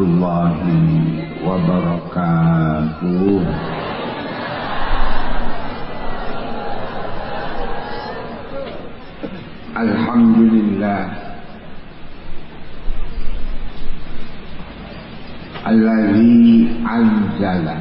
warahmatullahi wabarakatuh. Alhamdulillah Alladhi anzala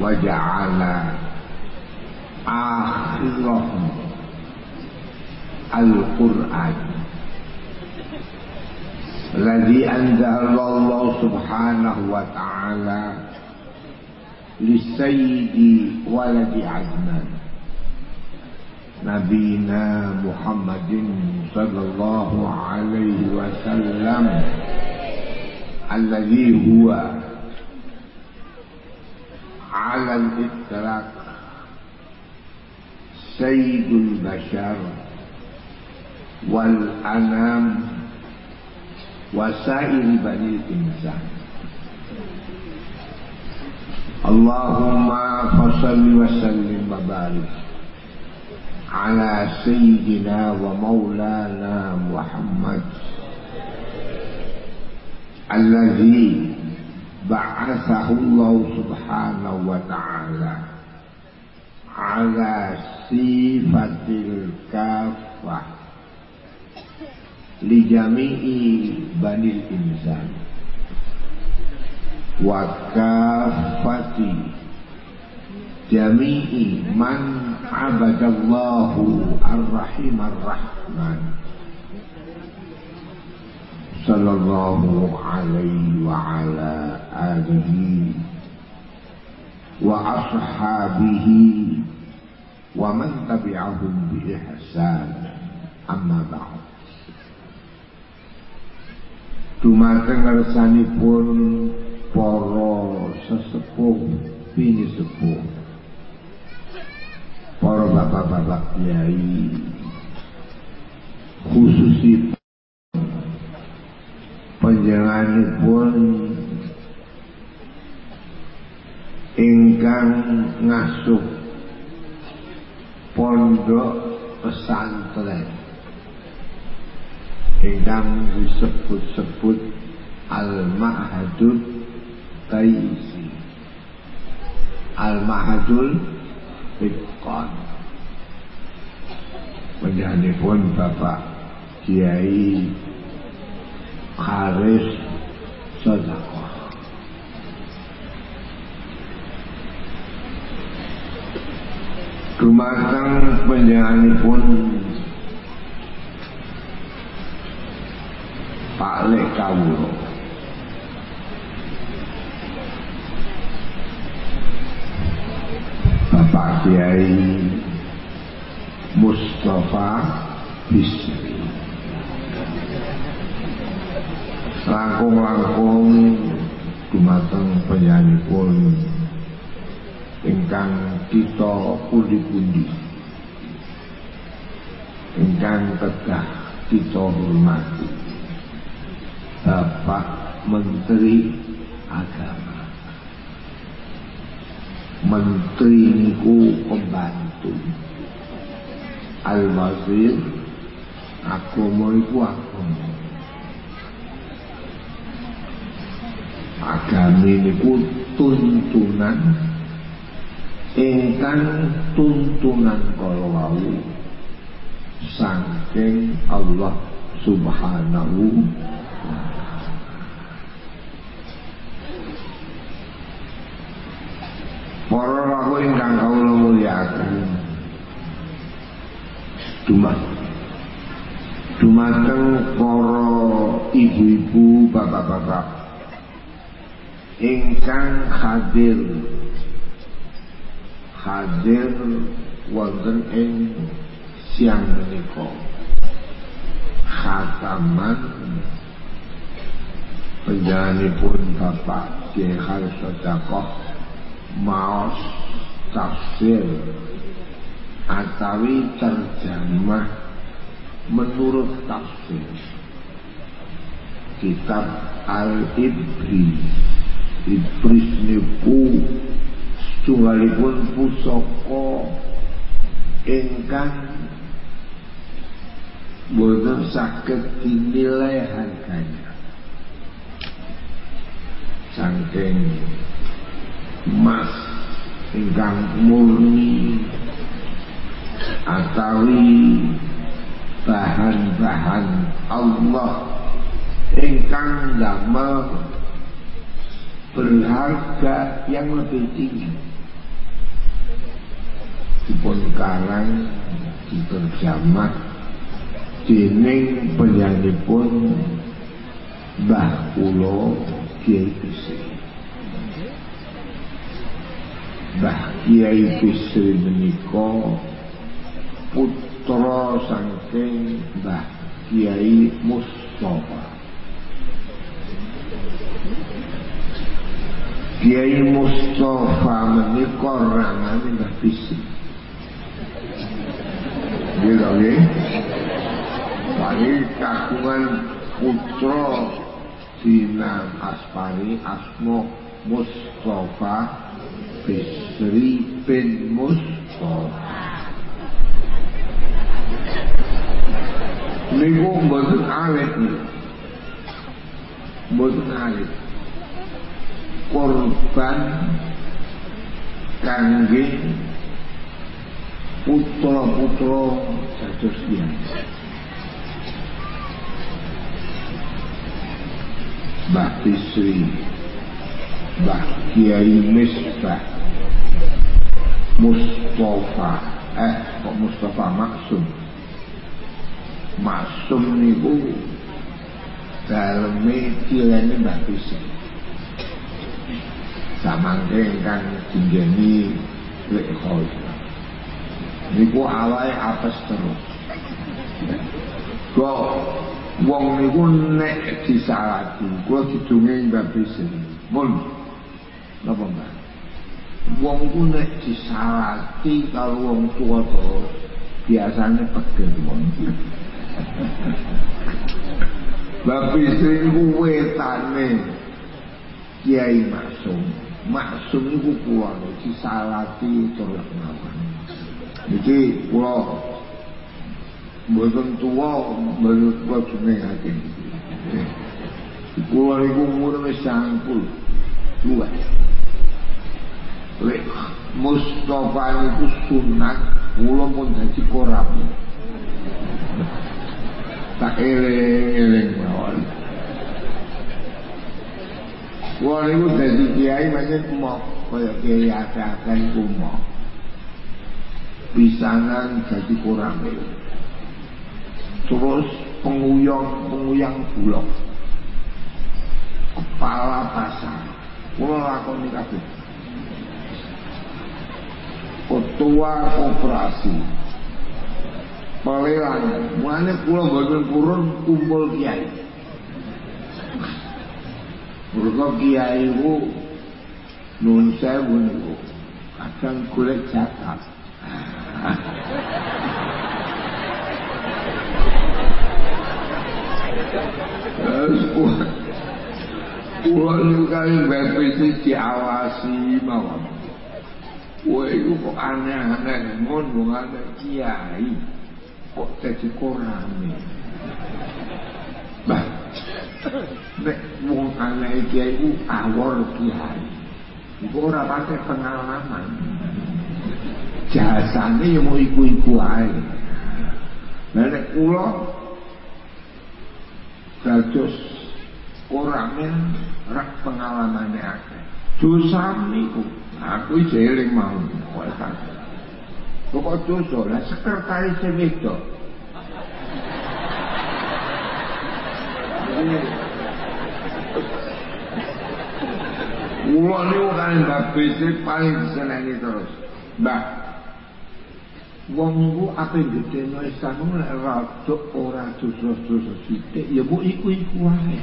wa ja'ala akhirahum al-Qur'an الذي أنزل الله سبحانه وتعالى للسيد ولد عدنان. نبينا محمد صلى الله عليه وسلم. الذي هو على الإطلاق سيد البشر والأنام وسائر بني الإنسان. اللهم فصل وسلم وبارك على سيدنا ومولانا محمد الذي ba'athahullah subhanahu wa ta'ala ala sifatil kafah li jami'i banil insan wa kafati jami'i man abadallahu ar-rahim ar-rahman ala alihi wa ashabihi wa man tabi'ahum bi ihsan. Amma ba'd. Dumateng sesepuh bini sepuh para bapak-bapak kiai panjenenganipun ingkang ngasuh pondok pesantren. Ingkang disebut-sebut Al-Ma'hadul Taisi Al-Ma'hadul Fitqan pun Bapak Kiai Haris Sodakoh Dumateng pun Pak Lek Kawulo Bapak Kiai Mustafa Bisri langkung-langkung dumateng penyanyi pun ingkang kita pundi-pundi. Ingkang kedah kita hormati. Bapak Menteri Agama. Menteri niku pembantu. Al-Wazir Agama iku agama Agami niku tuntunan ingkang tuntunan kalau wau saking Allah Subhanahu Para rawuh ingkang kawula mulyakaken. Dumat. Dumateng para ibu-ibu, bapak-bapak ingkang hadir. Hadir wonten ing siang menika. Khataman pun Bapak Kiai Khalid Sodakoh maos tafsir atawi terjemah menurut tafsir. Kitab Al-Ibris Ibris niku setunggalipun pusaka ingkang boten saged dinilai harganya. Saking emas ingkang murni atawi bahan-bahan Allah ingkang damel berharga yang lebih tinggi. Dipun karang diterjemah dening pun Mbah Kula Kiai Bisri. Mbah Kiai Bisri menika putra saking Mbah Kiai Mustafa Kiai Mustafa menika ramane Mbah Bisri Nggih to nggih? Pari kagungan putra Dina Aspari Asmo Mustafa Bisri bin Mustafa. Niku mboten alit niku Mboten alit Korban Kangge Putra-putra Jatuh Mbah Bisri Mbah Kiai Misbah Mustafa. Eh kok Mustafa Maksum? Maksum niku daleme cilene Mbah Bisi samangke ingkang dinggeni lek niku awake apes terus. Kok wong niku nek disalati kula didunge Mbah Bisi mun. Napa Mbah wong ku nek disalati karo wong tua terus biasanya pegel wong. Bapak istri ku wetane Kiai Maksum maksum iku kuwi iki salati terus napa iki kula mboten tuwa menurut kula jeneng ati kula iku umur wis sangkul tuwa lek Mustafa itu sunat kula pun dadi korap tak eling-eling mawon. Wong iku dadi kiai pancen emoh kaya kiai akan kumo. Pisangan dadi kurang Terus penguyong penguyang bulog. Kepala pasang. Kula lakoni kabeh. Ketua koperasi Pelelang Mulanya pulang bagian kurun Kumpul kiai Mereka kiai itu nun sewu niku kadang golek zakat. Terus pulau niku kali BPC diawasi mawon. Wah itu kok aneh-aneh ngono ada kiai kok jadi korame. Bah, nek wong aneh kiai ku awor kiai. Iku ora pakai pengalaman. Jasane ya mau iku-iku ae. Lah nek kula dados orang rak pengalamane akeh. Dosa niku Aku jeling mau. Kok dosa lah sekretaris itu. Kulo niku kan Mbak Besri paling disenengi terus. Mbak Wong niku ape ndedeno isan mulai rada ora dosa-dosa sithik ya mu iku iku wae.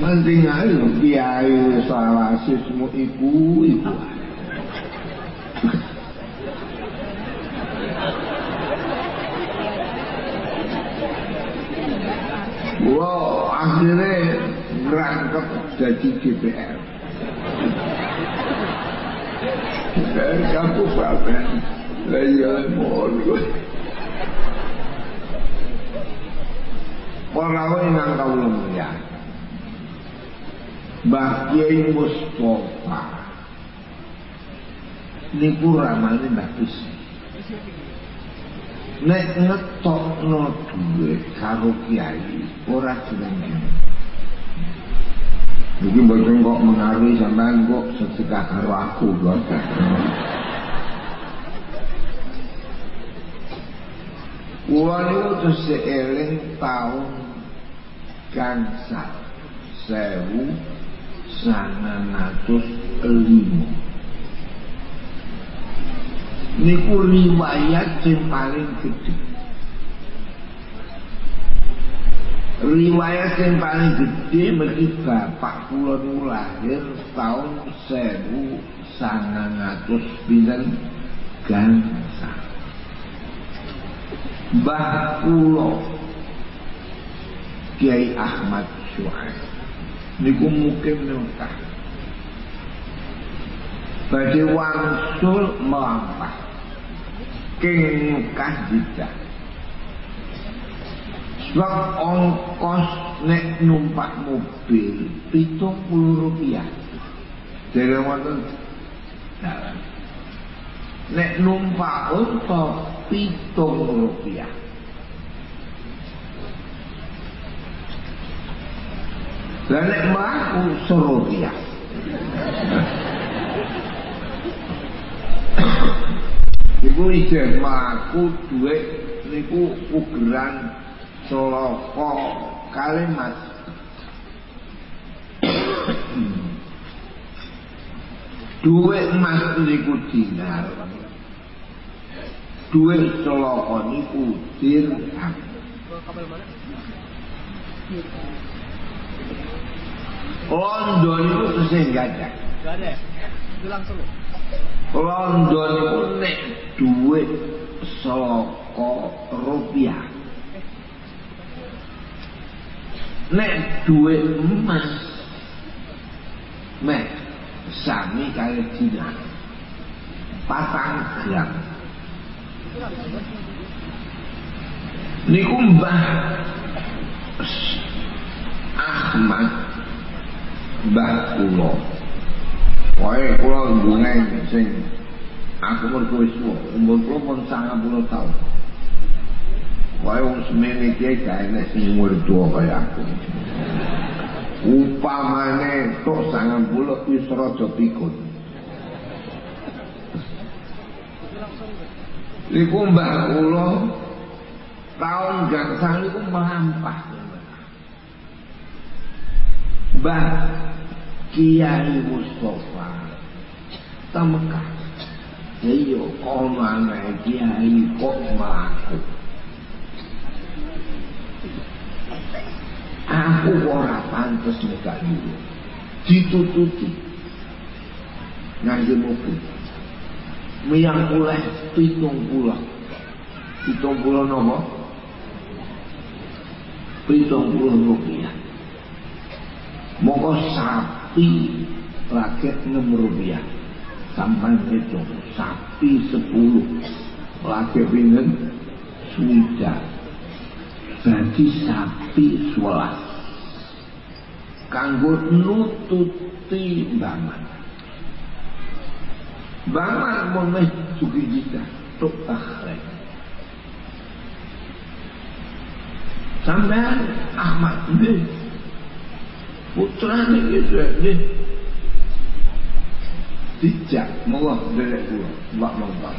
Mending ae kiai sawasis mu iku iku wae. Ngerangkep jadi DPR. Dari kabupaten, lagi mohon Para yang kau lemah Mbah Kiai Mustafa niku ramane Mbah Bisi. Nek ngetokno duwe karo kiai ora jenenge. Iki mboten kok mengaruhi sampean kok sedekah karo aku kok. Kula niku tesih eling taun gangsal sewu sangang atus lima niku riwayat sing paling gede riwayat yang paling gede bagi bapak kula niku lahir tahun sewu sangang atus pinten gangsal Mbah kula Kiai Ahmad Syuaib. Niku mukim Mekah. Badhe wangsul melampah. King Mekah dijak sebab ongkos nek numpak mobil pitung puluh rupiah. Dari wonten nek numpak unta pitung rupiah. Dan nek mlaku serupiah. Ibu ijen mlaku duit niku ugeran Soloko kalimat duit emas niku dinar duit Soloko niku dirham London itu. Nggak ada. Itu langsung. London itu nek duit soko rupiah. Nek duit emas mek sami kaya Cina patang gram. Niku mbah Ahmad Mbah kula. Pokoke kula ndungen sing aku mergo wis umur kula pun 90 Kaya semene iki gawe nek sing. Upamane tok sangan wis raja pikun. Iku mbah kula taun gangsal iku mampah. Mbah Kiai Mustofa ta Mekah. Ya iya, kok mana Kiai kok mahkut. Aku ora pantes nekak dulu Ditututi Ngaji mobil puleh pitung pulau Pitung pulau nopo Pitung pulau rupiah. Moko sapi lagi enam rupiah. Sampai itu sapi sepuluh. Lagi pinten sudah. Jadi sapi sebelas kanggo nututi bangan bangan mau sugi jika tuk tahrek sampai Ahmad ini putrane gitu nih dijak malah derek kula mbak nonton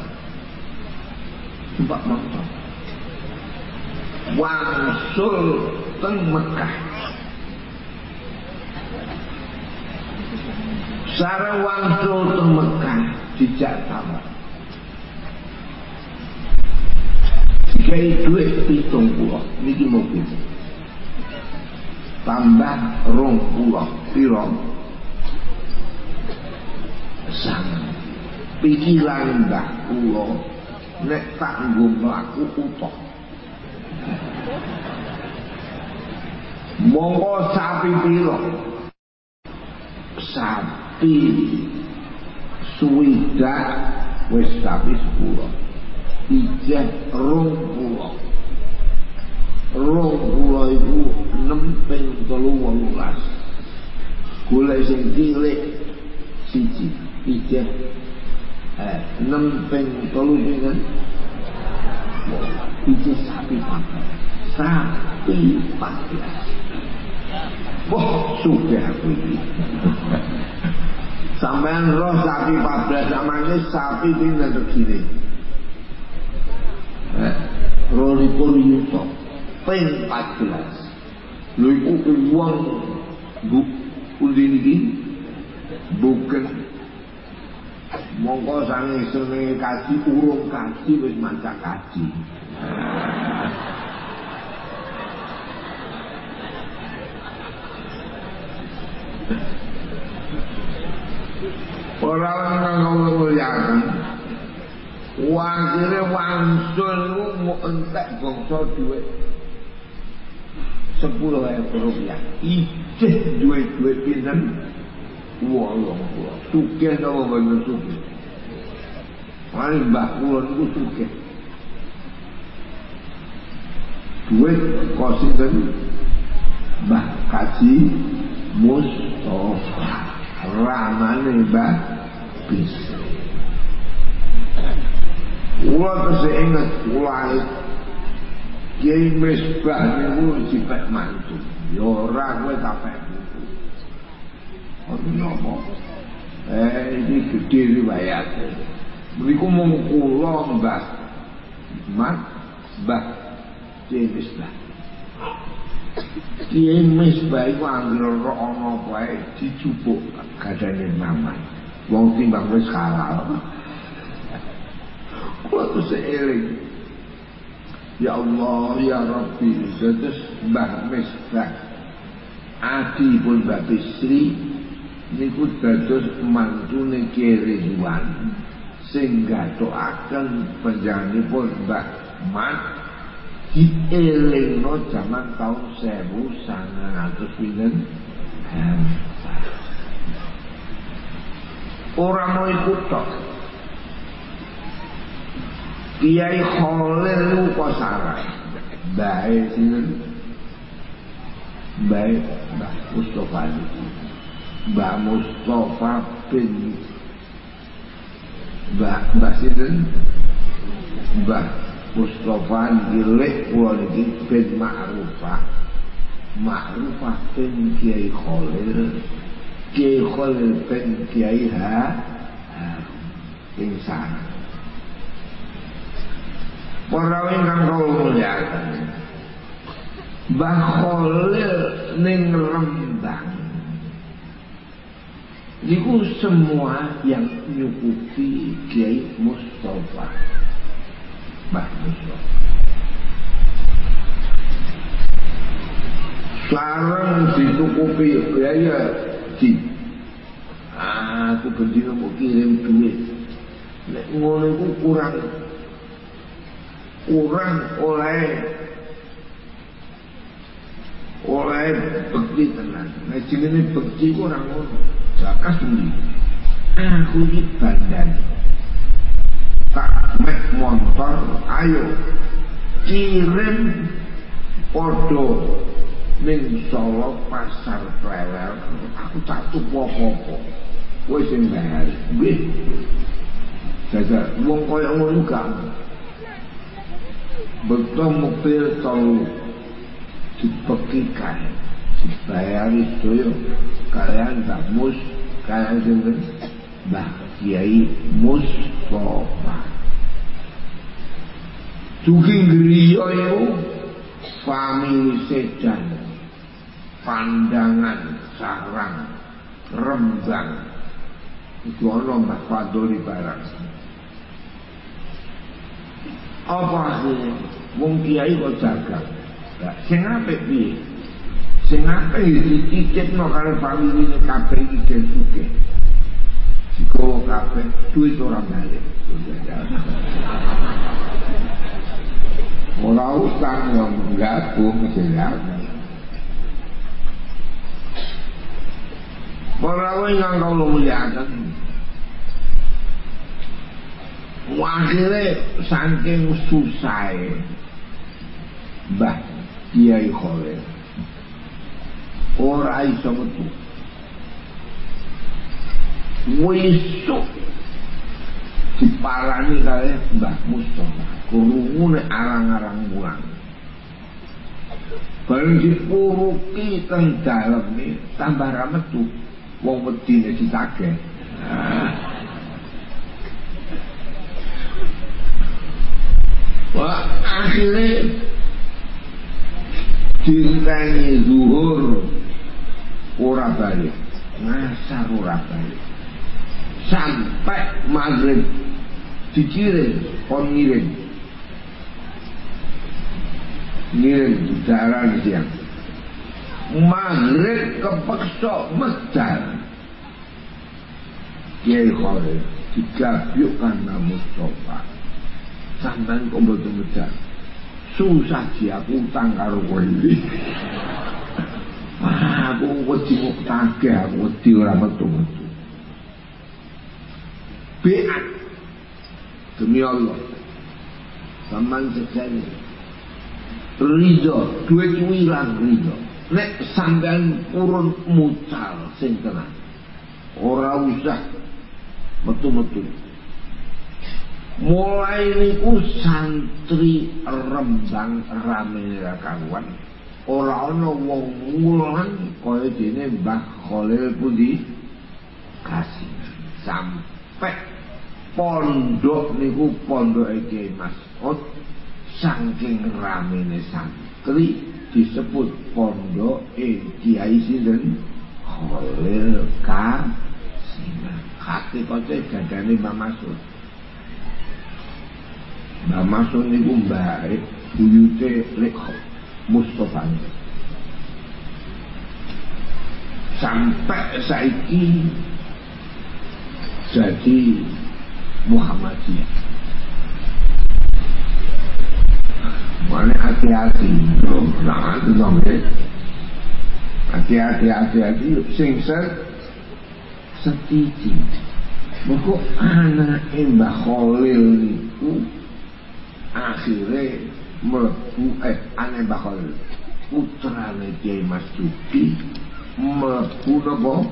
mbak nonton wangsul teng Mekah Sarang wangsul teng Mekah dijak tamu. Dikai duit pitung pulau Niki mobil tambah rong pulau piro? Sang pikiran mbah kula nek tak nggo mlaku utuh. Monggo sapi piro sapi suwidak wis sapi sepuluh ijeh rong pulau rong pulau itu nemping telu wolulas. Gula sing cilik siji. Ijeh eh, nemping telu pinten ijeh sapi pakai sapi pakai Wah, sudah aku ini. Sampai roh sapi 14 sama ini sapi pindah begini. Eh, Rolikur yuto ping 14 lho iku wong bu undi niki? Bukan. Mongko sange senenge kaji urung kaji wis maca kaji Ora ana ngono yae. Wong kire wangsul mu entek bangsa dhuwit. 10.000 rupiah. Ijeh dhuwit-dhuwit pinten? Wong kula sugih napa mboten sugih? Mari mbah kula niku sugih. Dhuwit kosinten Mbah Kaji Mustafa Ramane Mbah Bisri Kula tesih inget kula Kiai Misbah niku dipek mantu. Ya ora kowe tak pek buku. Eh iki gedhe riwayate. Mriku mung kula Mbah. Mat Mbah Kiai Misbah. Kiai Misbah iku anggere ana wae dicupuk gadane maman. Wong timbang wis halal. Waktu seiring Ya Allah, Ya Rabbi Terus Mbah Misbah Adi pun Mbah Bisri Niku dados mantune Ridwan sehingga doakan penjanganipun Mbah Mat dielingno jaman taun 1900 ora mau ikut tok Kiai Khalil Kosara Baik sinen Baik Mbak Mustafa Mbak Mustafa bin Mbak Mbak sinen Mbak Mustafa Gilik Kula niki bin Ma'rufah Ma'rufah bin Kiai Khalil Kiai Khalil bin Kiai Ha Pingsan Para ingkang kula mulyakaken. Mbah Khalil ning Rembang. Niku semua yang nyukupi Kiai Mustafa. Mustafa. Sarang ditukupi biaya di aku bendina mau kirim duit nek ngono iku kurang kurang oleh oleh bekti tenan. Nah jenenge bekti ku ora ngono. Zakas muni. Aku iki bandan. Tak mek motor, ayo kirim podo ning Solo pasar Plewel. Aku tak tuku apa-apa. Kowe sing bayar. Nggih. Jaga wong koyo ngono gak betul mobil tol dipekikan dibayari sedaya kalian Mbak Mus kalian sinten Mbah Kiai Mustafa. Dugi griya itu famili sedan pandangan sarang rembang. Itu ana Mbah Fadoli barang. Apa akhirnya wong kiai kok jaga? Sing apik piye? Sing apik dititipno karo familine kabeh iki den digawa kabeh duit ora balik ora yang gabung jelas Para ingkang kula mulyakaken. Akhirnya saking susah Mbah Kiai Khalil ora iso metu. Wisuk diparani kali Mbah Mustafa kurungune arang-arang mulang. Bareng dipuruki teng dalem tambah ra metu wong wedine ditagih. Wah, akhirnya dinteni zuhur ora balik, ngasar ora balik. Sampai maghrib. Dikirim, kon ngirim. Ngirim darah siang. Maghrib kepeksa medal Kiai Khalil digabyuk karena Mustafa. Sampai kok mboten medal susah dia aku utang karo kowe. Aku wedi kok tagih aku wedi ora metu-metu Biat demi Allah. Sampean sejane Ridho, duit wilang ridho nek sampean purun mucal sing tenang ora usah metu-metu. Mulai niku santri rembang rame kawan ora ana wong mulang kaya dene Mbah Khalil pundi. Kasih. Sampai pondok niku pondok Kiai Mas'ud saking ramene santri disebut pondok eh Kiai sinten Khalil Kasinan hakikate gadane Mbah Masud Mbah Masud niku mbake buyute lek Mustafa sampai saiki jadi Muhammadiyah. Mana hati-hati Nah itu dong ya. Hati-hati hati-hati Sing set Setiji. Maka anak Mbah Khalil itu Akhirnya Melebu Eh anak Mbah Khalil Putra Kiai Mas Juki Melebu nopo?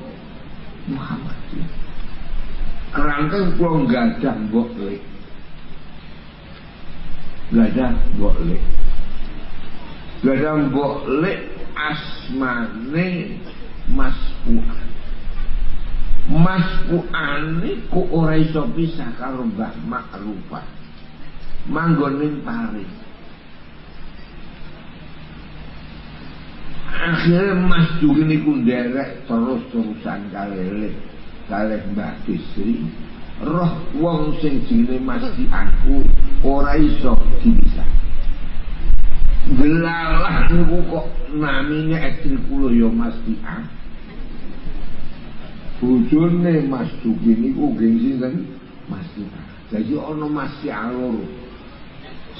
Muhammadiyah Kerangkang kalau nggak ada mbok lek. Gak ada boleh Gak ada boleh asmane Mas Puan Mas Puan ku ora iso pisah karo Mbah Makrufa manggonin paring akhirnya Mas Juki niku terus-terusan kalih kalih Mbah Bisri roh wong sing jenenge Mas aku ora iso dipisah. Gelalah niku kok namine ekstri kula ya Mas Dian. Bojone Mas Duki niku nggih sinten? Mas Dian. Jadi ana Mas Alur.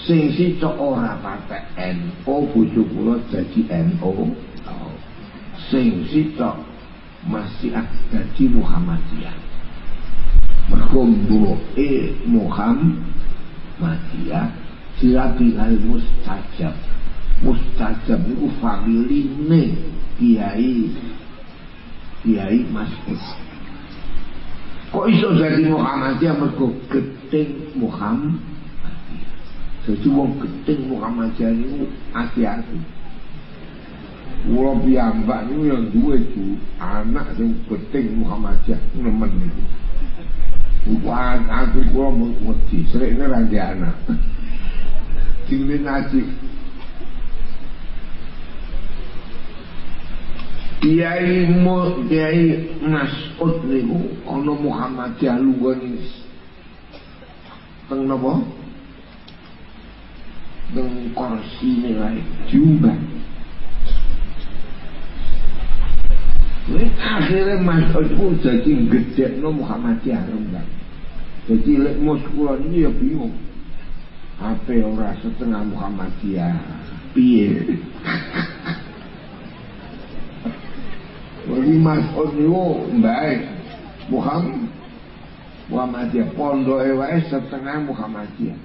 Sing sitok ora patek NO bojo kula dadi NO. Sing sitok masih dadi Muhammadiyah. Merkumbuke Muhammadiyah. Sirabi al mustajab. Mustajab itu familine kiai. Kiai masjid kok iso jadi Muhammadiyah? Mergo geting Muhammad jadi wong geting Muhammadiyah itu hati-hati Kula piyambak niku yang duwe anak sing geting Muhammadiyah nemen niku. Wah, aku kula wedi, srekne ra ndek anak. Dingin ngaji. Kiai mu Kiai Mas'ud niku ana Muhammadiyah lunggone teng napa? Teng kursi wae diumbah. Akhirnya Mas'ud itu jadi gede no Muhammadiyah rendah. Jadi lek mus kula ini ya bingung. Apa ora setengah Muhammadiyah? Piye? Jadi Mas'ud itu baik Muhammad Muhammadiyah pondok wae setengah Muhammadiyah.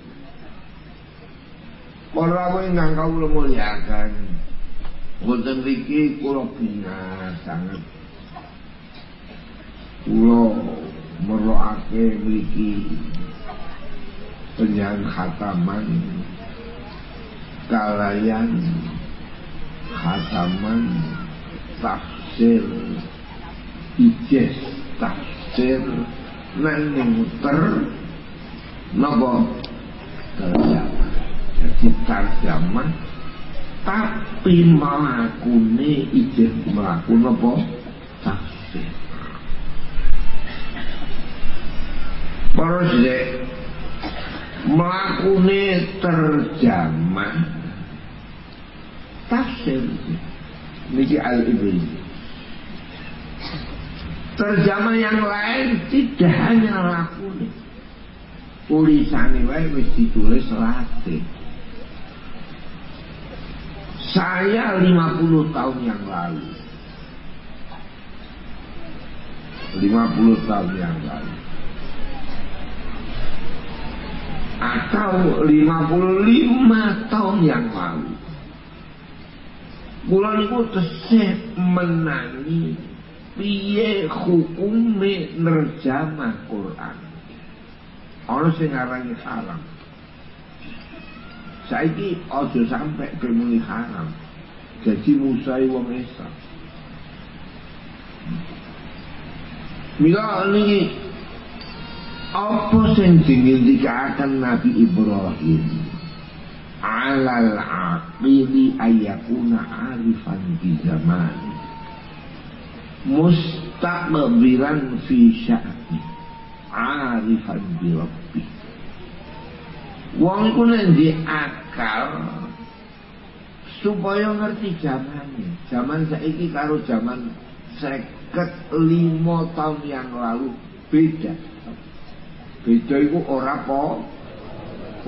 Kowe ingkang kawula muliakan. Wonten mriki kula bina sangat. Kula merokake mriki penyang khataman kalayan khataman tafsir ijes tafsir nang ter napa? Terjamah jadi terjamah tapi melakune ijes melaku napa? Tafsir para sedek melakune terjamah tafsir niki al-ibri terjemah yang lain tidak hanya laku tulisan wae wis ditulis latih saya 50 tahun yang lalu. 50 tahun yang lalu. Atau 55 tahun yang lalu. Bulan itu tesih menangi piye hukume nerjamah Quran. Ana sing ngarani haram saiki aja sampe kemuni haram jadi musai wong Islam Mila niki apa sing dingendikaken Nabi Ibrahim? Alal aqili ayakuna arifan di zaman mustaqbilan fi sya'ni arifan bi rabbi wong iku di akal supaya ngerti zamane zaman saiki karo zaman seket lima tahun yang lalu beda. Beda itu ora po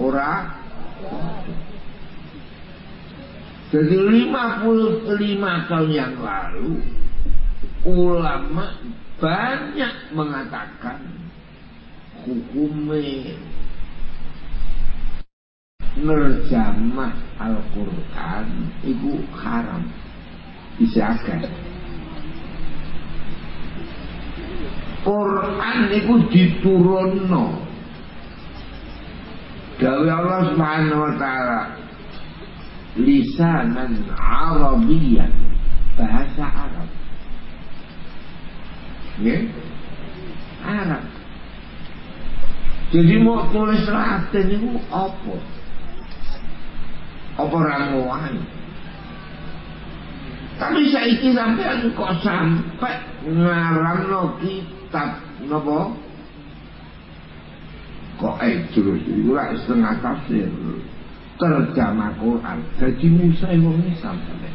ora jadi 55 tahun yang lalu ulama banyak mengatakan hukumnya nerjamah Al-Quran itu haram. Disahkan Quran itu diturunno. Dari Allah Subhanahu wa taala lisanan Arabian bahasa Arab. Ya Arab. Jadi mau tulis Latin itu apa apa ramuan tapi saiki sampai kok sampai ngaramno kitab napa? Kok terus lah setengah tafsir terjemah Quran. Jadi Musa wong sampai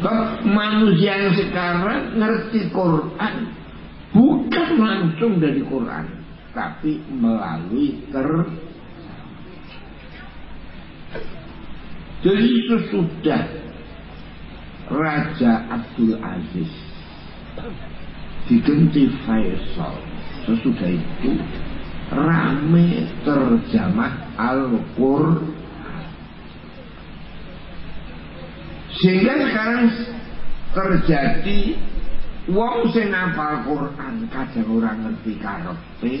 Sebab manusia yang sekarang ngerti Quran bukan langsung dari Quran, tapi melalui ter. Jadi sesudah Raja Abdul Aziz diganti Faisal, sesudah itu rame terjemah Al-Quran. Sehingga sekarang terjadi wong sing hafal Quran kadang ora ngerti karepe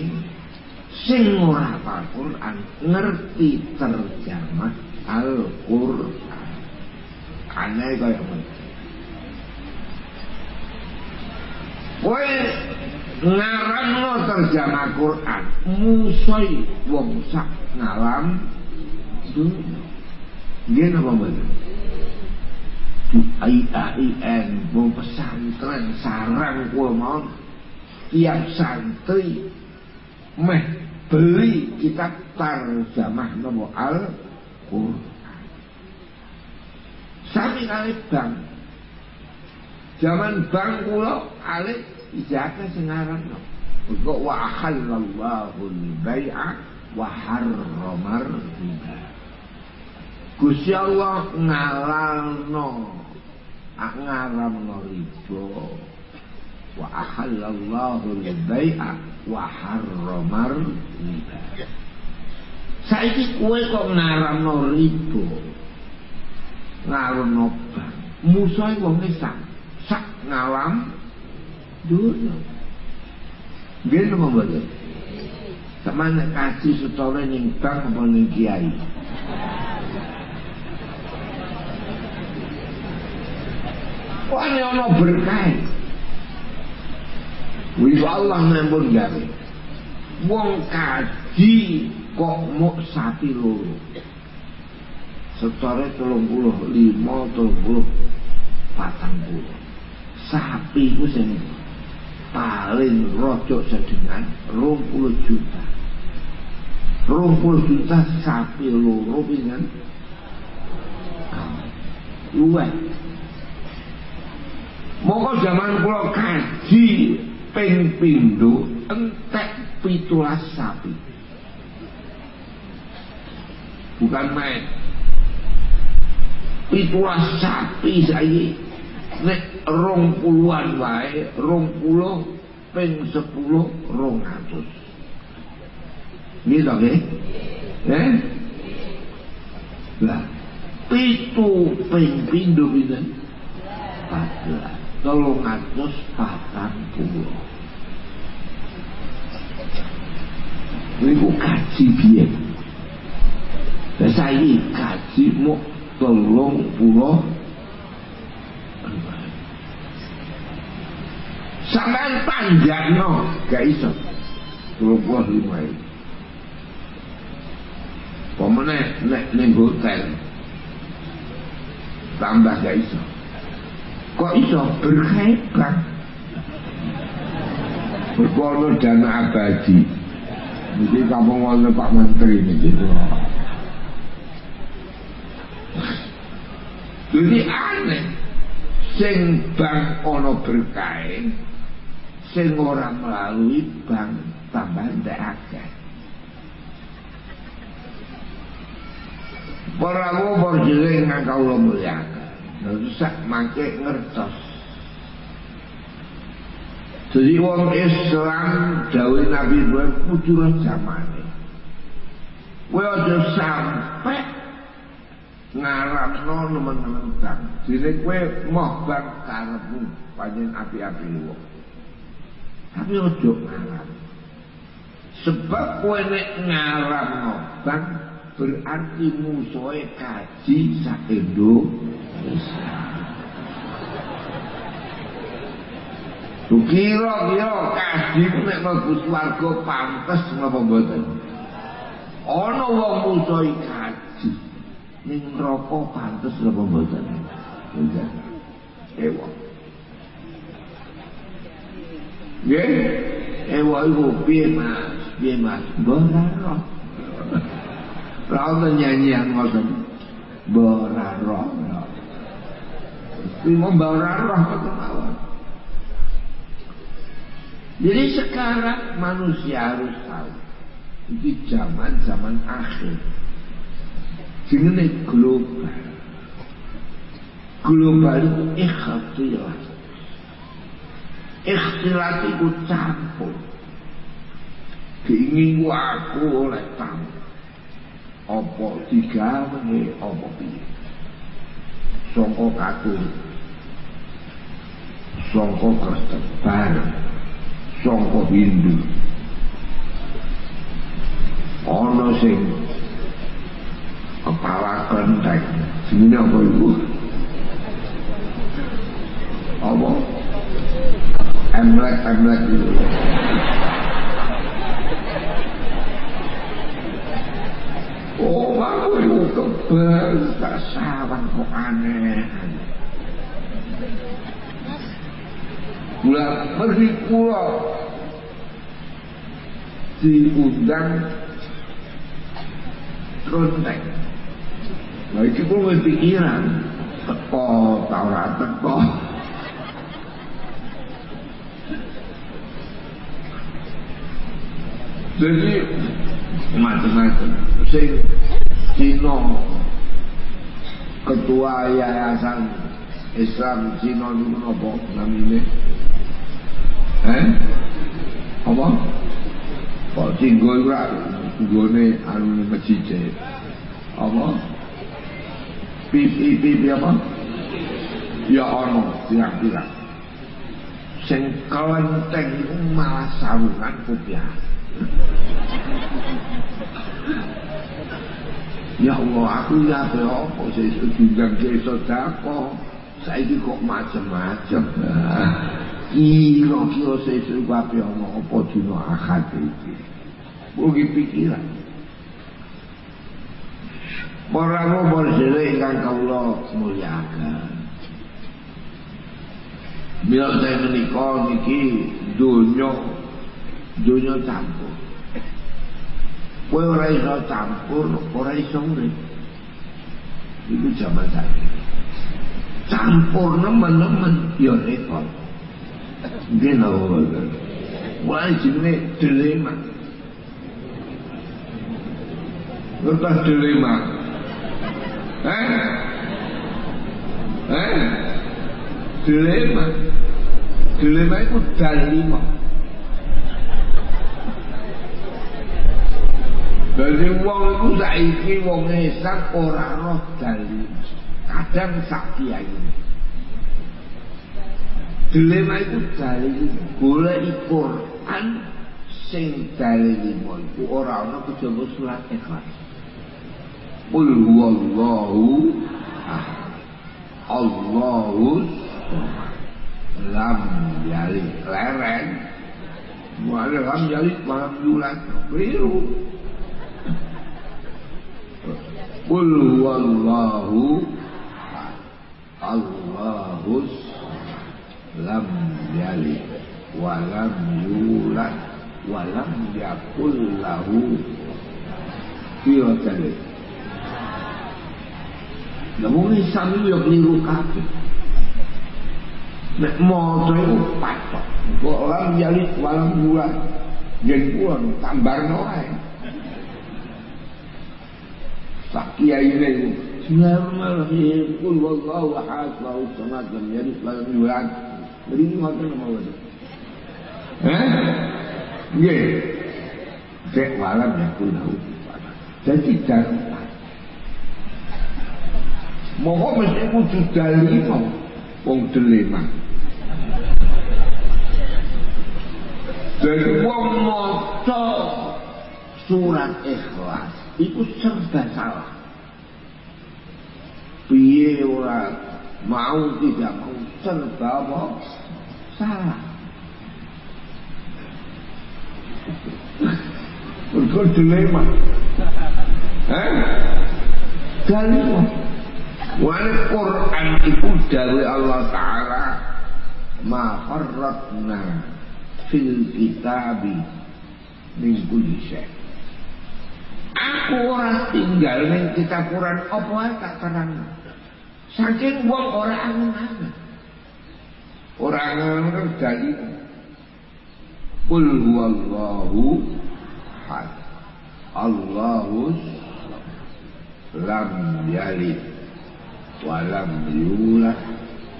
sing ora hafal Quran ngerti terjemah Al-Qur'an. Aneh kaya ngono. Kowe ngaramno terjemah Quran, musai wong sak ngalam dunya. Nggih napa mboten? IAIN mau pesantren sarang kula mau tiap santri meh beli kitab tarjamah nopo al Quran sami bang Zaman bang kula alih ijazah sing aranno. Kok wa halallahu al-bai'a wa harramar riba. Gusti Allah ngalalno ngaramno riba wa ahallallahu al-bai'a wa harramar riba. Saiki kowe kok ngaramno riba. Ngaramno bang. Musuhe wong sak sak ngalam dunia. Gini mau boten? Ke mana kasih setore ning bang apa ning kiai? Wah ini ono berkah. Wih Allah nampun gawe. Wong kaji kok mau sapi loro. Setore tolong puluh lima, tolong puluh patang puluh. Sapi itu sing paling rojo sedengan rong puluh juta. Rong puluh juta sapi loro pingan. Luwes. Moko zaman kula kaji ping entek pitulas sapi. Bukan main. Pitulas sapi saya nek rong puluhan wae, rong puluh ping sepuluh rong atus. Gitu ke? Eh? Lah, pitu ping pindho pinten? 14 tolong atus patang puluh Iku kaji biar Saya kaji mau tolong puluh. Sampai panjang no Gak iso. Tolong puluh lima Pemenang nek neng hotel? Tambah gak iso. Kok iso? Berhebat. Berkono dana abadi. Jadi kamu ngomong Pak Menteri ini gitu jadi aneh. Sing bang ono berkait sing ora melalui bank tambah ndak akeh. Para wong jeneng nang kawula mulyakaken rusak mangke ngertos. Jadi wong Islam dawuh Nabi Ibrahim kudu zamane kowe aja sampe ngaramno nemen-nemen bang dene kowe moh bang karepmu panjen api-api wong tapi ojo ngaram sebab kowe nek ngaramno bang berarti musuhe kaji sak Kira-kira kaji ku nek mlebu swarga pantes napa mboten? Ana wong musuhi kaji ning neraka pantes napa mboten? Enggak. Ewa. Nggih? Ewa iku piye Mas? Piye Mas? Mbora roh. Ra ono nyanyian ngoten. Mbora roh. membawa roh kemauan. Jadi sekarang manusia harus tahu itu zaman-zaman akhir. jenenge global. Global itu ikhtilat ikhtilat itu campur. Diingin aku oleh tamu. Apa digawe ini apa pilih songko katul songko kristen bareng. Songko hindu ono sing kepala kelenteng sini apa itu? Apa? Emlek emlek itu Oh, aku itu kebal, tak sawan kok aneh. Bulan pergi pulau. Diundang Lha iki kok wis pikiran. Teko ta ora teko. Jadi macam-macam. Si Cino ketua yayasan Islam Cino dulu nopo nama. Eh, apa? Kok tinggal berapa? Gue nih anu masjid. Apa? Pipi pipi apa? Ya ono tiang-tiang. Sing kelenteng itu malah sarungan kopiah. Ya Allah, aku ya apa sesuk diundang ke sedekah. Saiki kok macam-macam. Kira-kira sesuk apa ono apa dina akad iki. Mugi pikiran. Orangmu berjerit kan Allah muliakan. Bila saya menikah niki dunyo dunyo campur. Kue orang iso campur, orang iso urip. Itu zaman saya. Campur nemen-nemen, ya repot. Gini apa Wah, jenis dilema. Lepas dilema. Eh? Eh? Dilema. Dilema itu dalima. Jadi wong itu saiki wong Islam ora roh dalil. Kadang sak kiai. Dilema itu dalil boleh Quran sing dalil iku ora ana kejaba surat ikhlas. Qul huwallahu ahad. Allahu lam yalid leren. Muale lam yalid malam yulad. Keliru. Qul huwallahu Allahus lam yalid wa lam yulad wa lam yakul lahu Namun Islam itu ya keliru kabeh. Nek moto itu patok. Kok lam yalid wa lam yulad. Yen pun tambarno ae. Sak kiai ini Bismillahirrahmanirrahim Kul wallahu ahad Lahu samad lam yalid lam yulad Jadi ini ngoten Eh? Sek walam ya Jadi jangan Moga mesti wujud dalima Wong delima Jadi wong moco Surat ikhlas itu serba salah. Piye ora mau tidak mau serba apa? Salah. Mereka dilema. Eh? Dilema. Wal Quran itu dari Allah Ta'ala Ma farratna fil kitabi min kulli Aku ora tinggal ning kitab Quran apa tak terang. Saking wong ora angen-angen. Ora angen dalil. Qul huwallahu ahad. Allahu lam yalid wa lam yulad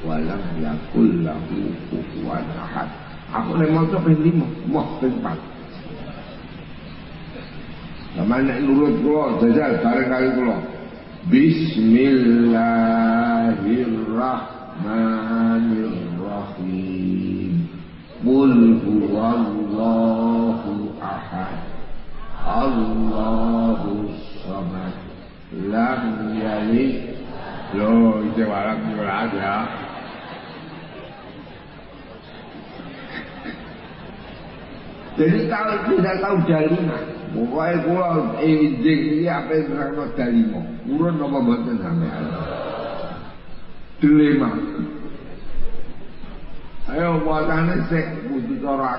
wa lam yakul lahu kufuwan ahad. Aku nek maca ping 5, moh ping 4. Sama nek nurut kula jajal bareng kali kula. Bismillahirrahmanirrahim. Qul huwallahu ahad. Allahu samad. Lam yalid. Loh, itu walang ada. Jadi kalau tidak tahu dalilnya, Pokoknya kula enjing iki ape nerangno dalimo. Urun napa mboten sampean. Dilema. Ayo buatane sik kudu cara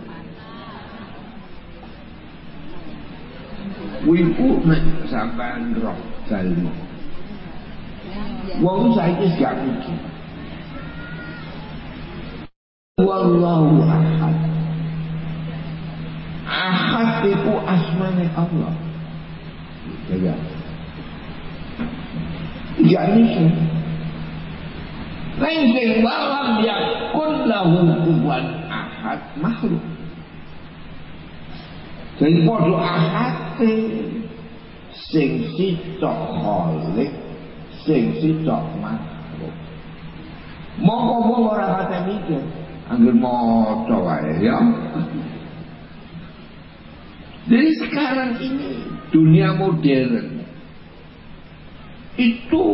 Wiku nek sampean roh kali Wong saiki gak mikir. Wallahu ahad. Ahad itu asmane Allah. Ya. Gak bisa Lain sing walam yakun lahu kuwan ahad makhluk Jadi podo ahate Sing sitok kholik Sing sitok makhluk Mongko wong ora kate mikir Angger maca wae ya. Jadi sekarang ini dunia modern itu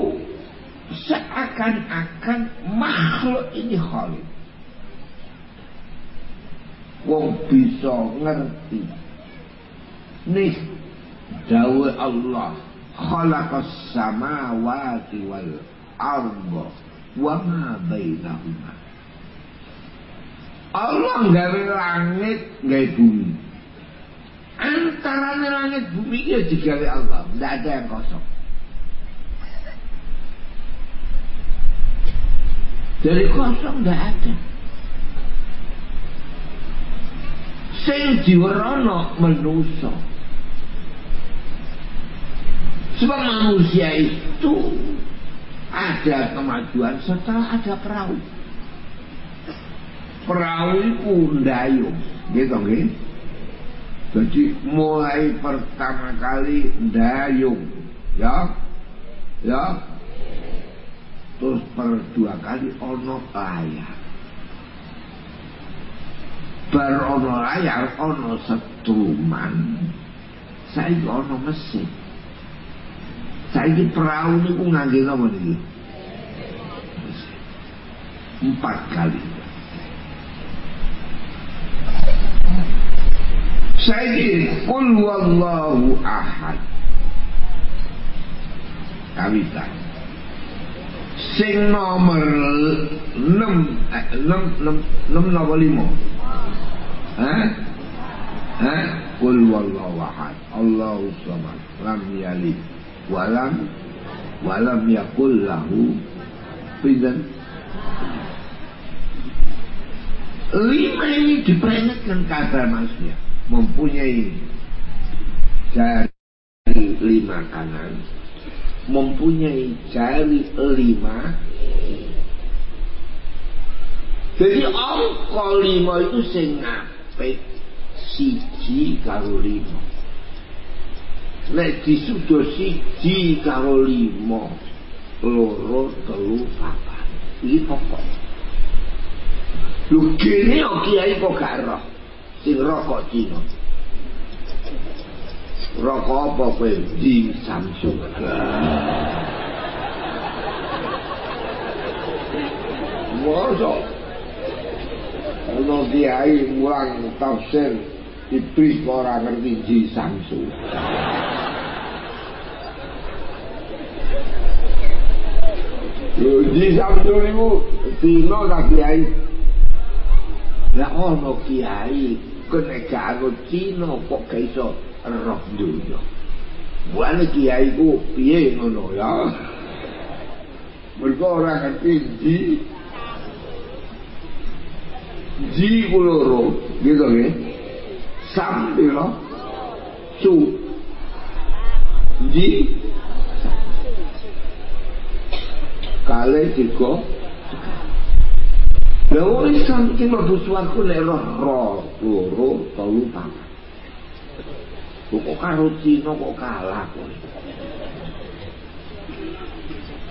seakan-akan makhluk ini khalid. Wong bisa ngerti nih dawe Allah khalaqas samawati wal arda wa ma bainahuma Allah gawe langit, gawe bumi. Antara langit bumi ya digawe Allah, tidak ada yang kosong. Dari kosong tidak ada. Sing diwerono menuso. Sebab manusia itu ada kemajuan setelah ada perahu. Perahu itu ndayung gitu nggih? Jadi mulai pertama kali ndayung ya? Ya? Terus per dua kali ono layar. Bar ono layar ono setruman. Saya ono mesin saya perahu ini ngangge apa nih empat kali. Saiki Qul wallahu ahad. Kawitan Sing nomor 6 6 6 6 nomor 5 Hah? Hah? Qul wallahu ahad. Allahu samad. Lam yalid Walam Walam yakul lahu Pindan Lima ini diperingatkan kata manusia mempunyai jari lima kanan, mempunyai jari lima. Jadi angka lima itu sing ngapik siji karo lima. Nek disudo siji karo lima, loro telu papat. Iki pokok. Lu gini o kiai kok gak roh sing rokok Cina. Rokok apa kowe di Samsung? Mosok ono kiai mulang tafsir iblis ora ngerti di Samsung. Yo di Samsung iku dino tak kiai. Lah ono kiai kena karo Cina kok gak iso roh dunya. Buane kiai ku piye ngono ya. Mergo ora ngerti ji ji kuloro gitu nggih. Sam piro? Su. Ji kale tiga Lah wong Islam iki mlebu swarga nek roh roh loro telu papat. Kok karo Cina kok kalah kok.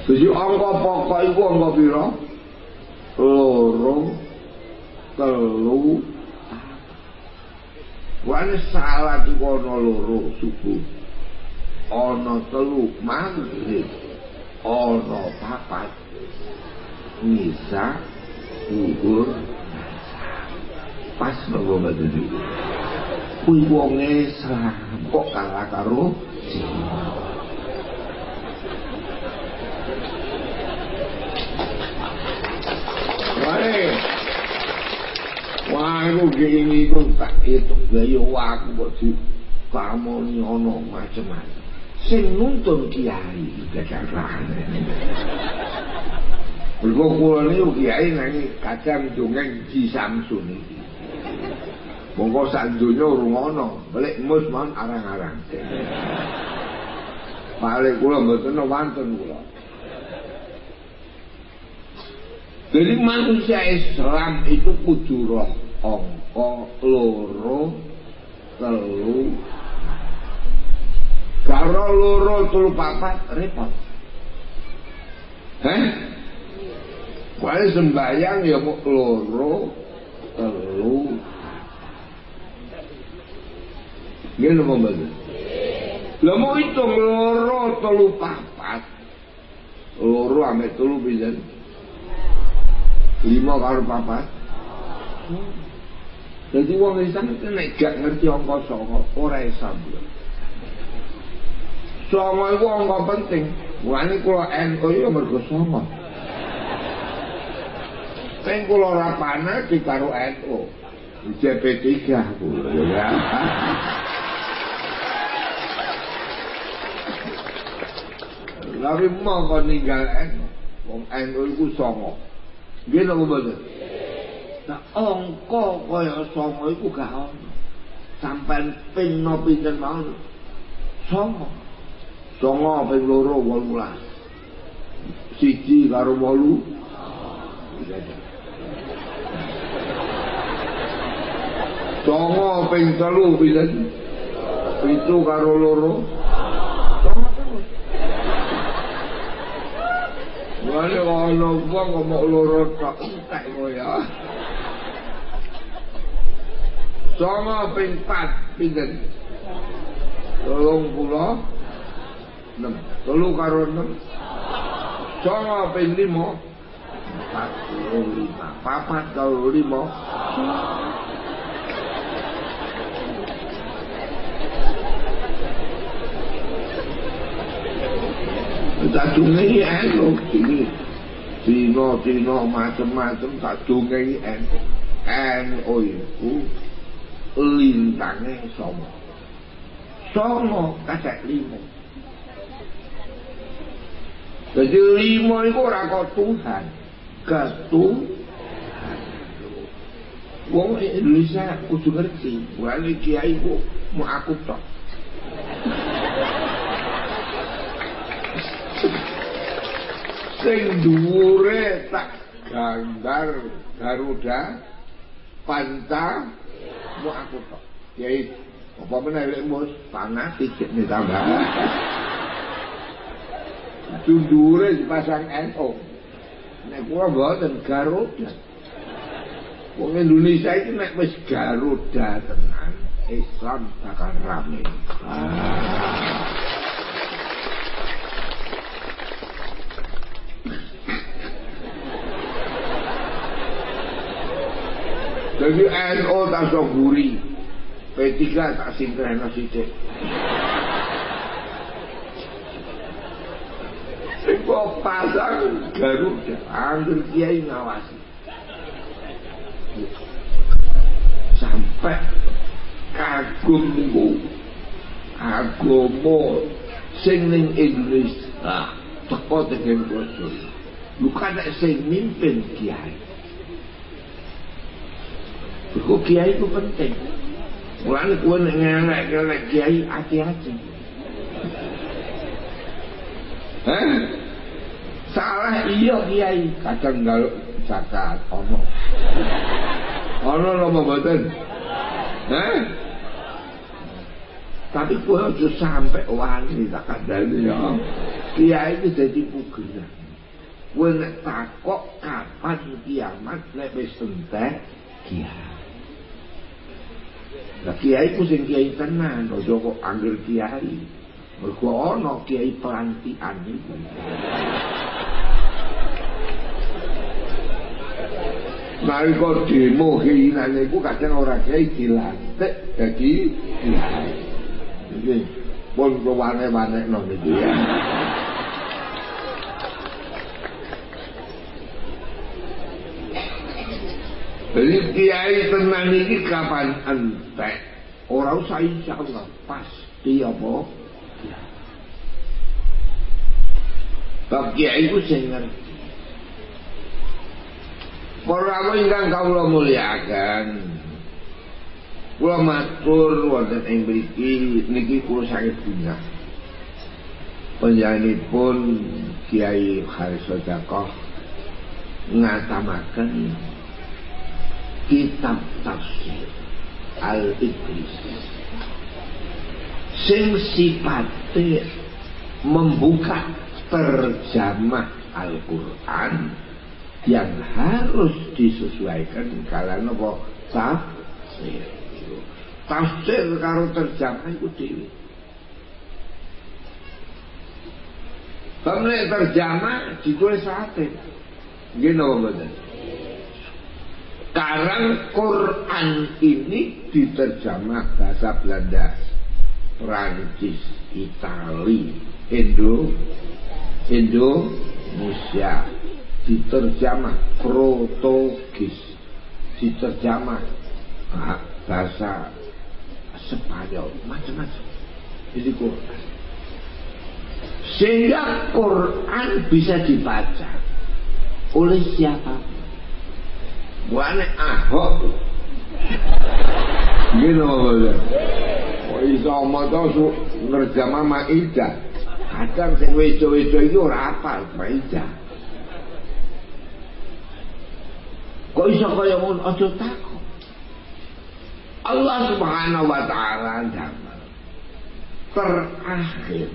Jadi angka pokok iku angka pira? Loro telu Wan salat iku ana loro subuh. Ana telu maghrib. Ana papat misa zuhur pas nopo mboten niku. Kuwi wong Islam kok kalah karo Mari. Aku keinginan tak itu gaya aku kok di kamoni ono macam-macam sing nuntun kiai kadang Mergo kula niku kiai nang kadang dongeng Ji Samsun iki. Monggo sak donya urung ana, balik mus mon arang-arang. Balik kula mboten wonten kula. Jadi manusia Islam itu kudu roh angka loro telu karo loro telu papat repot. Heh? Kuwi sembayang ya mau loro telu Gini mau baca. Lah mau hitung loro telu papat. Loro ame telu bisa. Lima karo papat. Jadi wong Islam itu nek gak ngerti angka songo, ora Islam. Songo itu angka penting. Mulane kula NU ya mergo songo. Sing kula ora panah di karo NU. JP3 kula ya. Tapi mau kau ninggal NU. Wong NU iku songo. Nggih napa mboten? Nah, angka kaya songo iku gak ono. Sampai ping no pinten mawon. Songo. Songo ping loro 18. Siji karo 8. Songo ping telu pinten? Pitu karo loro. Songo terus. Wale ana wong ngomong loro tok entek ya. Songo ping pat pinten? Tolong pulo. Nem. Tolu karo nem. Songo ping limo. Empat tolong lima. Papat kalau limo. Tak dungengi enok ini. Dino-dino macem-macem tak dungengi enok. En oi. Uh. Lintangnya songo Songo kasek limo Jadi limo itu orang kau Tuhan. Ketuhan Wong Indonesia kudu ngerti, wali kiai ku mau aku tok. sing dhuwure tak gambar Garuda Panca mau aku tok. Yai apa meneh mus? Panas sithik nih tambah. Dundure dipasang NO nek kula mboten Garuda. Wong Indonesia itu nek wis Garuda tenan Islam bakal rame. Ah. Jadi NO tak so guri. P3 tak sinkrono sidik Sing kok pasang Garuda Angger kiai ngawasi. Sampai kagum niku. Agama sing ning Indonesia teko dengan kuwi. Lu kan sing mimpin kiai. Iku kiai itu penting. Mulane kowe nek ngelek-ngelek kiai hati-hati. Hah? Salah iya kiai, kadang galuk zakat ono. Ono napa mboten? Hah? Tapi kowe aja sampe wani tak kandhani ya. Kiai itu jadi pugeran. Kowe nek takok kapan kiamat nek wis kiai. Lah kiai ku sing kiai tenan, aja kok anggere kiai. Mergo ana kiai pelantikan iku. Nalika demo keinginan iku kadang ora kiai dilantik dadi kiai. Iki pun kewane-wanekno niki ya. Jadi kiai tenan iki kapan entek? Ora usah insyaallah pasti apa? Bab kiai iku sing ngerti. Para ingkang kawula muliakan. Kula matur wonten ing mriki niki kula saged bingah. Panjenenganipun Kiai Haris Sodakoh ngatamaken kitab tafsir Al-Iblis sing sifatnya membuka terjemah Al-Quran yang harus disesuaikan kalau apa tafsir tafsir karo terjemah itu dewi Pemilik terjemah ditulis sate. Gini apa? Sekarang Quran ini diterjemah bahasa Belanda, Prancis, Itali, Indo, Indonesia, diterjemah Protogis, diterjemah bahasa Spanyol, macam-macam. Ini Quran. Sehingga Quran bisa dibaca oleh siapa? Bukan Ahok. Gitu maksudnya. Oh iso maca ngerjama Maidah. Kadang sing wedo-wedo iki ora apal Maidah. Kok iso kaya ngono aja takut. Allah Subhanahu wa taala damel terakhir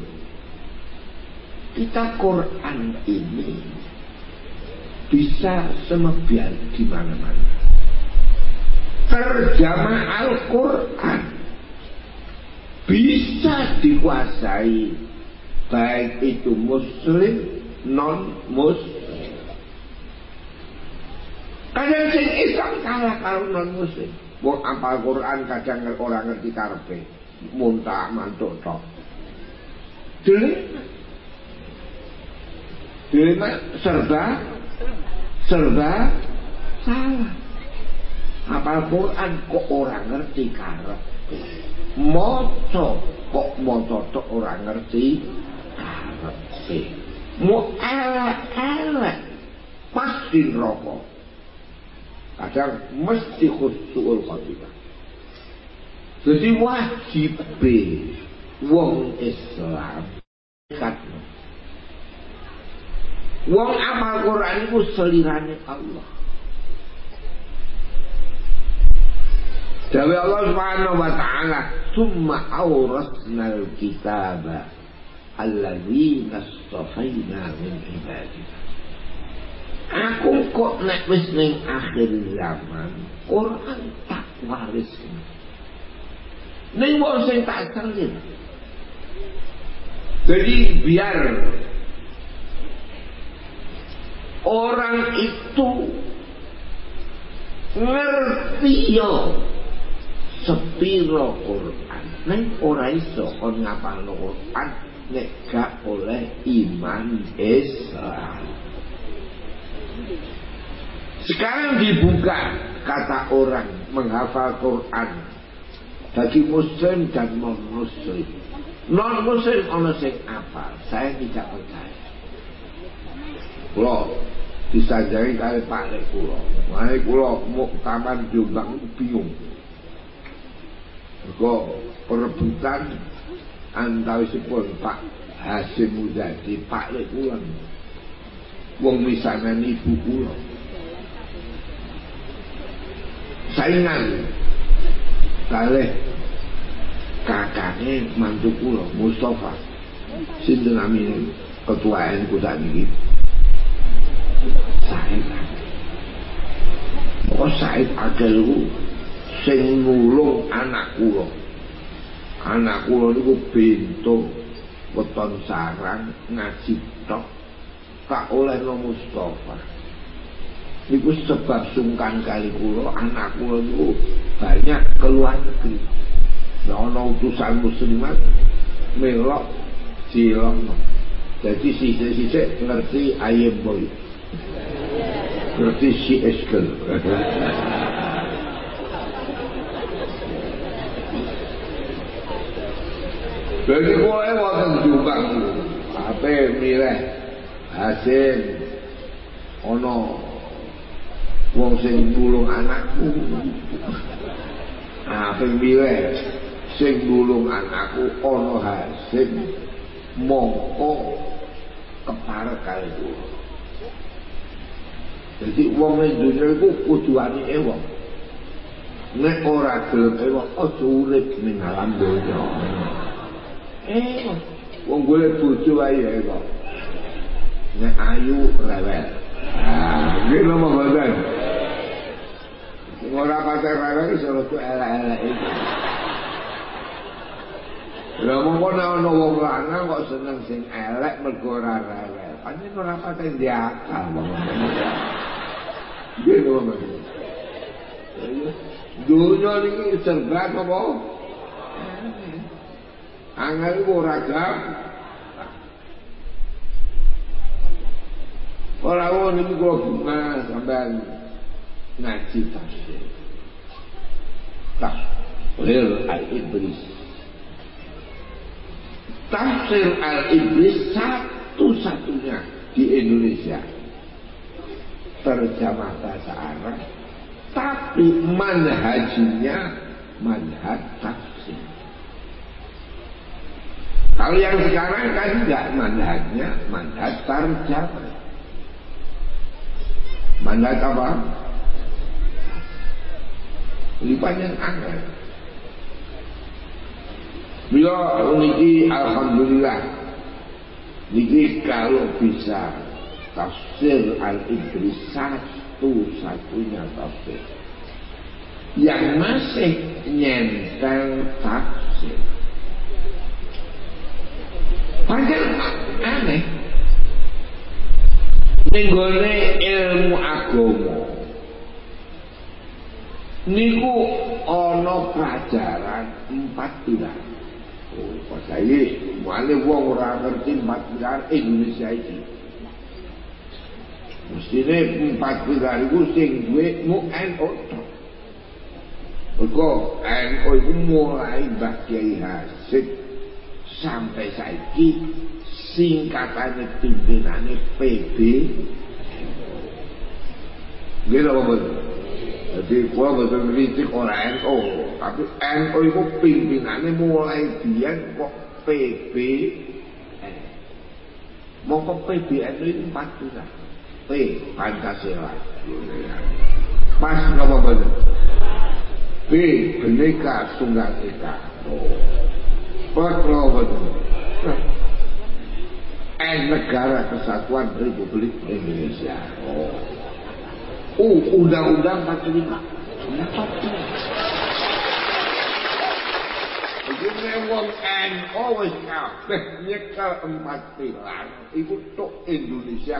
kita Quran ini bisa semebian di mana-mana. Terjemah Al-Quran bisa dikuasai baik itu muslim non muslim. Kadang sing Islam kalah kalau non muslim. Wong apal Quran kadang orang ngerti karpe, muntah mantuk tok. Delima. Delima serba serba salah. Apal Quran kok orang ngerti karepe. Moco kok moco tok orang ngerti karepe. Mu elek-elek pasti rokok. Kadang mesti khusul khotimah. Jadi wajib wong Islam katno. Wong apal Quran iku selirane Allah. Dawe Allah Subhanahu wa taala, "Tsumma awrasna al-kitaba alladzina astafaina min ibadina." Aku kok nek wis ning akhir zaman, Quran tak waris. Ning wong sing tak salin. Jadi biar orang itu ngerti yo sepiro Quran. Neng ora iso kon ngapalno Quran nek gak oleh iman Islam. Sekarang dibuka kata orang menghafal Quran bagi muslim dan non muslim. Non muslim ono sing apa? Saya tidak percaya. Kulo disanjangi kali Pak kula. Kulo. kula muk taman diundang itu bingung. Kau perebutan antawisipun Pak Hasim Muzadi, Pak kula. Wong misalnya ibu kula. Saingan. Kali kakaknya mantu kula Mustafa. Sintenamin ketua NU tadi Said Oh Said Agel ku sing nulung anak kulo anak kulo niku bento weton sarang ngaji tok tak oleh no Mustafa sebab sungkan kali kulo anak kulo itu banyak keluar negeri. Nah, ono utusan muslimat melok cilok. Jadi sisi-sisi ngerti ayam boy. berarti si eskel bagi kau eh wajan juga apa mireh hasil ana wong sing nulung anakku. Apa mireh sing nulung anakku ana hasil mongko kepare kali dulu jadi wong ning dunya iku kudu anike wong nek ora gelem wong aja urip ning alam donya. Eh wong golek bojo ae kok nek ayu rewel. Ah iki lho mboten ora patek rewel iso rada elek-elek iki. Lah mongko nek ana wong lanang kok seneng sing elek mergo ora rewel. Pancen ora patek diakal wong. Dunia ini serba apa? Angel itu ragam. Orang-orang ini kalau bunga sampai ngaji tafsir. Tafsir al-Iblis. Tafsir al-Iblis satu-satunya di Indonesia. Terjemah bahasa Arab tapi manhajinya manhaj tafsir. Kalau yang sekarang kan enggak manhajnya manhaj tarjamah. Manhaj apa? Lipat yang aneh. Bila niki alhamdulillah niki kalau bisa tafsir al-Idris satu-satunya tafsir yang masih nyentel tafsir. Padahal aneh. Nenggone ilmu agama. Niku ana pelajaran empat pilar. Oh, pas saya, wong ora ngerti empat pilar Indonesia ini. Mestine pati-pati iku sing duwe mu'en otot. Mergo NU iku mulai Mbah Kiai Hasid sampai saiki singkatane pimpinane PB. Nggih lho Bapak. Jadi gua betul kritik orang NU, tapi NU itu pimpinannya mulai dia kok PB. Mau ke PBNU itu 14. Eh, Pancasila. Pas nama bener. B, Bhinneka Tunggal Ika. Oh. apa bener. N, Negara Kesatuan Republik Indonesia. Oh. U, Undang-Undang 45. Kenapa tuh? Begini wong NU wis kabeh nyekel empat pilar iku tuh Indonesia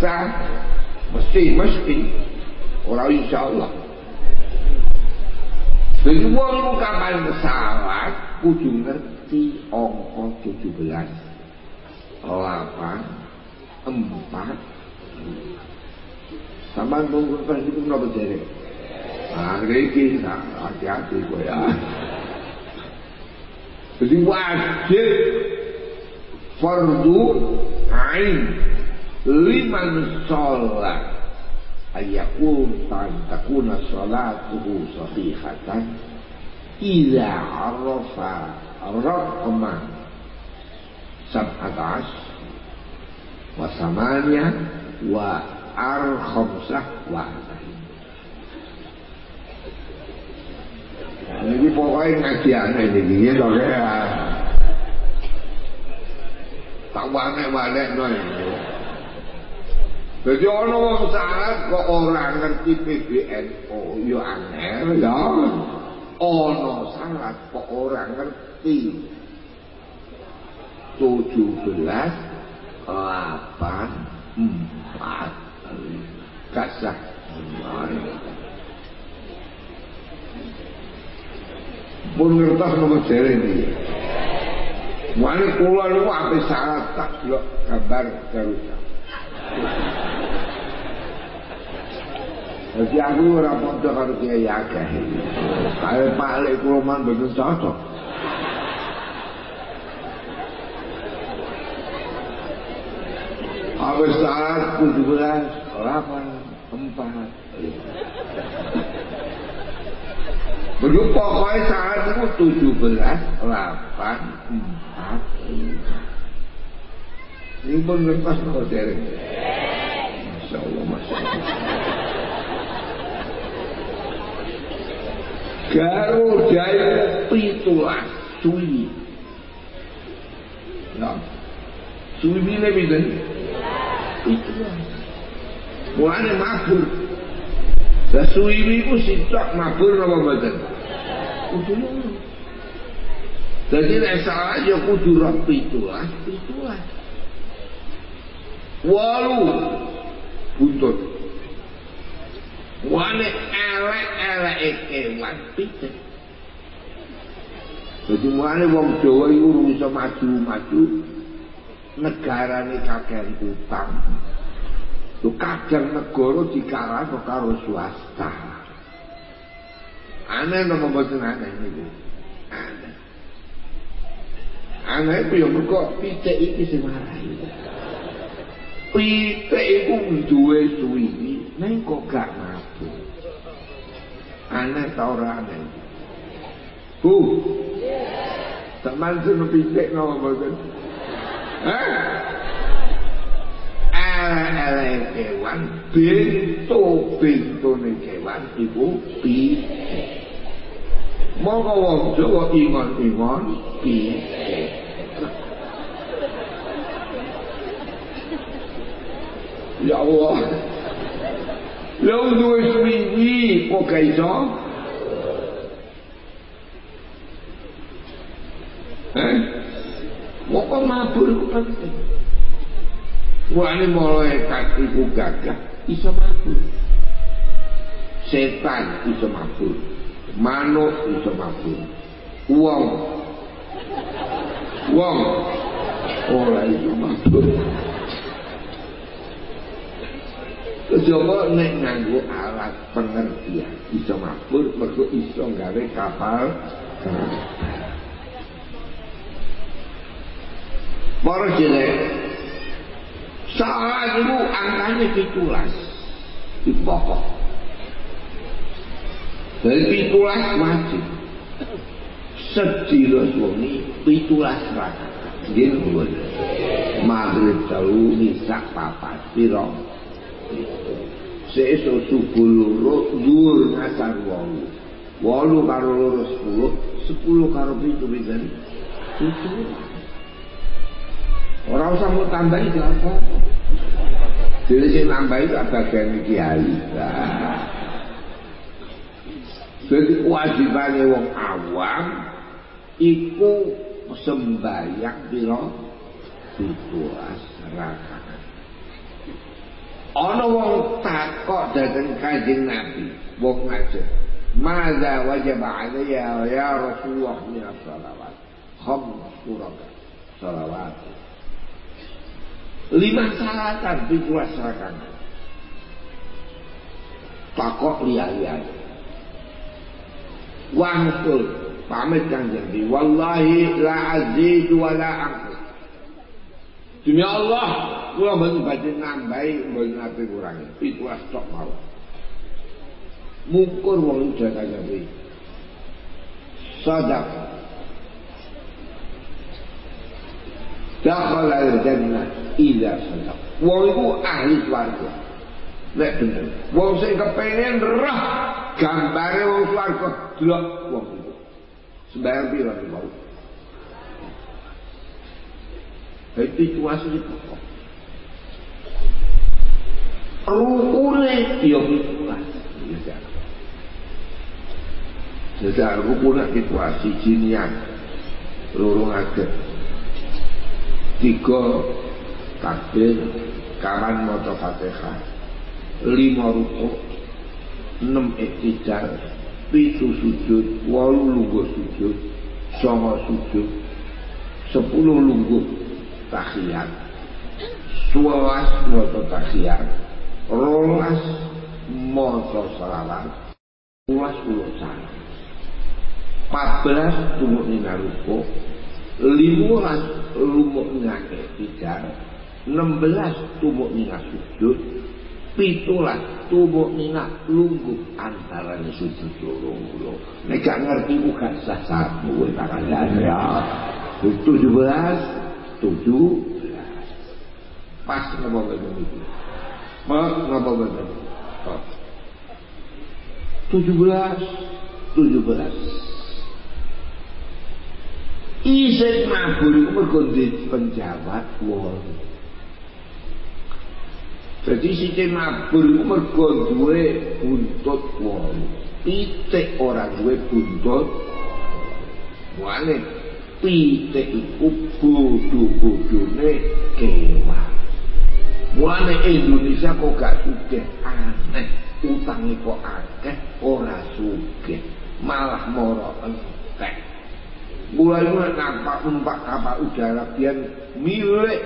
sah mesti mesti. Orang insya Allah jadi wong kapan salat kudu ngerti angka 17 8 4 sama nunggu pas itu kenapa jadi? Ini nah, hati-hati gue ya. Jadi wajib fardu ain liman sholat. Ayakun tan takuna sholatuhu sahihatan. Ila arafa raqma sab'at wa samanya wa ar khamsah wa ini pokoknya ngajian ini gitu ya. Tak wanek-wanek no Jadi ana wong salat kok ora ngerti PBNU ya angel ya. Ana salat kok ora ngerti tujuh belas delapan empat kasah pun ngertos nomor dereng iki Wani kula niku ape salah tak gambar Garuda. Jadi aku ora padha karo kiai akeh. Kae Pak Lek kula man mboten cocok. Awas saat tujuh belas, delapan, empat. Belum pokoknya saat itu tujuh belas, delapan, empat, lima. Pun ngertas nopo dereng Masya Allah Masya Allah Garuda itu suwi. Nah Suwi ini bisa Pitulah Mulanya mabur. Lah suwi itu sitok mabur apa badan Kudu Jadi nek salah ya kudu roh pitulah Pitulah Walu Buntut Wane elek-elek kewan pitet. Jadi mulane wong Jawa iku bisa maju-maju negarane kakean utang. Lu kadang negara dikarano karo swasta. Aneh nama mboten aneh niku. Aneh. Aneh itu ya mergo pitik iki sing marai. Pitik iku duwe suwi, ning kok gak mabuk. Aneh ta ora aneh? Bu. Tak mantul pitik nama mboten. Hah? elek kewan bintu bintune kewan ibu pitik monggo wong Jawa ingon-ingon pitik Ya Allah Lho duwe suwi kok gak iso Eh Moko mabur ku penting Wani malaikat iku gagah iso mabur. Setan iso mabur. Manuk iso mabur. Wong Wong ora iso mabur. Coba nek nganggo alat pengertian. Iso mabur mergo iso gawe kapal. Para jelek Salah itu angkanya pitulas. Itu pokok. Dari pitulas wajib. Sedih suami raka Gini boleh Maghrib jauh nisak papat Piro Seeso subuh loro Dur ngasar walu Walu karo loro sepuluh Sepuluh karo pitu Pitu Orang usah mau tambahin gak apa Jadi saya nambahin itu bagian kiai. Jadi kewajibannya wong awam Iku sembahyang piro Bitulas rakaat Ono wong takok datang kajing Nabi Wong ngajak Mada wajib alaiya ya Rasulullah min salawat. Khamsu surat salawat. Lima salatan pitulas rakaat takok lihat-lihat wangsul pamit kang jadi wallahi la azidu wa la demi Allah kula mboten badhe nambahi mboten ate kurangi. Tok mawon. Mukur wong kaya kuwi sadaq dakhala al-jannah idza sadaq wong iku ahli swarga. Nek bener. Wong sing kepengin roh gambare wong swarga delok wong iku. Sembayang mau situasi pokok. Rukune dia pitulas. Jadi rukune situasi jinian. Lorong agak. tiga takbir kawan maca Fatihah lima ruku enam iktidal pitu sujud walu lungguh sujud songo sujud sepuluh lungguh tahiyat suawas maca tahiyat rolas maca selawat. Ulas ulo salam 14 tumuk nina ruku limulas lumuk nina iktidal 16 tumuk nina sujud pitulas tumuk nina lungguh antara sujud loro nek gak ngerti gak sah satu tangan ya. 17 17 pas napa mboten niku pas napa mboten 17 17 Izin mabur itu mergondi penjabat wong. Jadi si Izin mabur itu mergondi buntut wong. Pitek orang duwe buntut. Wah, pitik iku bodho-bodhone kewan. Mulane Indonesia kok gak sugih? Aneh, utange kok akeh? Ora sugih, malah moro entek. Mulai nampak numpak kapal udara biar milik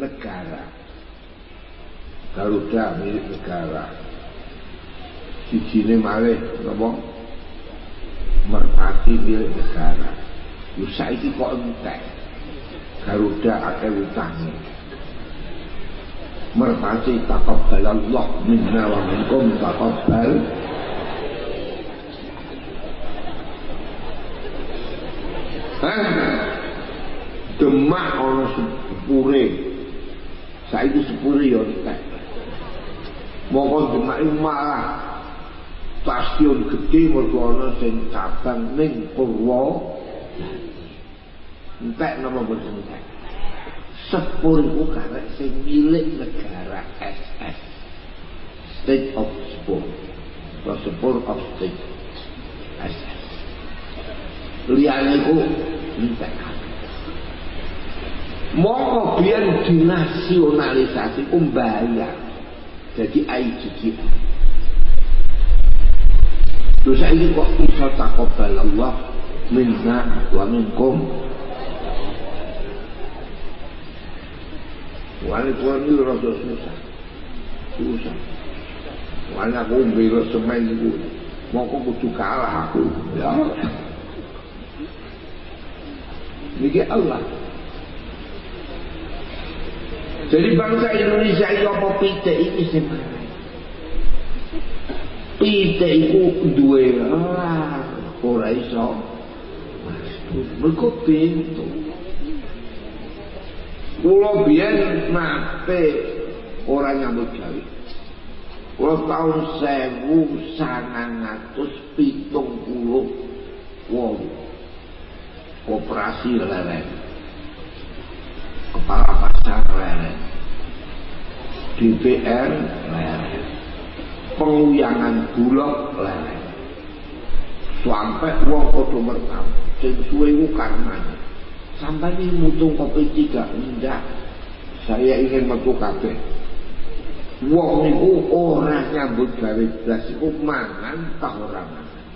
negara. Garuda milik negara. Sijine malih napa? Merpati milik negara yo saiki kok entek Garuda akeh utange merpati taqabbal Allah minna wa minkum taqabbal Hah? Demak ana sepure. Saiki sepure ya entek. Moko Demak malah stasiun gede mergo ana sing cabang ning Purwo. Entek napa boten entek. Sepur iku karek sing milik negara SS. State of Spur. Atau Spur of State. SS. Liyane iku entek. Moko biar dinasionalisasi umbayar jadi IGGI dosa ini kok bisa takobal Allah minna wa minkum Wali Tuhan ini rasa susah. Susah. Wali aku bela semen itu Mau kok kudu kalah aku. Ya. Ini Allah. Jadi bangsa Indonesia itu apa? Pite iki sing Pite iku duwe ah ora iso. Mergo pintu. Kulo biyen nate ora nyambut gawe. Kulo pitung puluh wong koperasi leren kepala pasar leren DPR leren penguyangan bulog leren sampai wong kodo mertam. Sing suwe ku karmane sampai ini mutung kopi tiga. Enggak. Saya ingin metu kabeh. Wong niku ora nyambut gawe blas. Iku mangan tak ora mangan?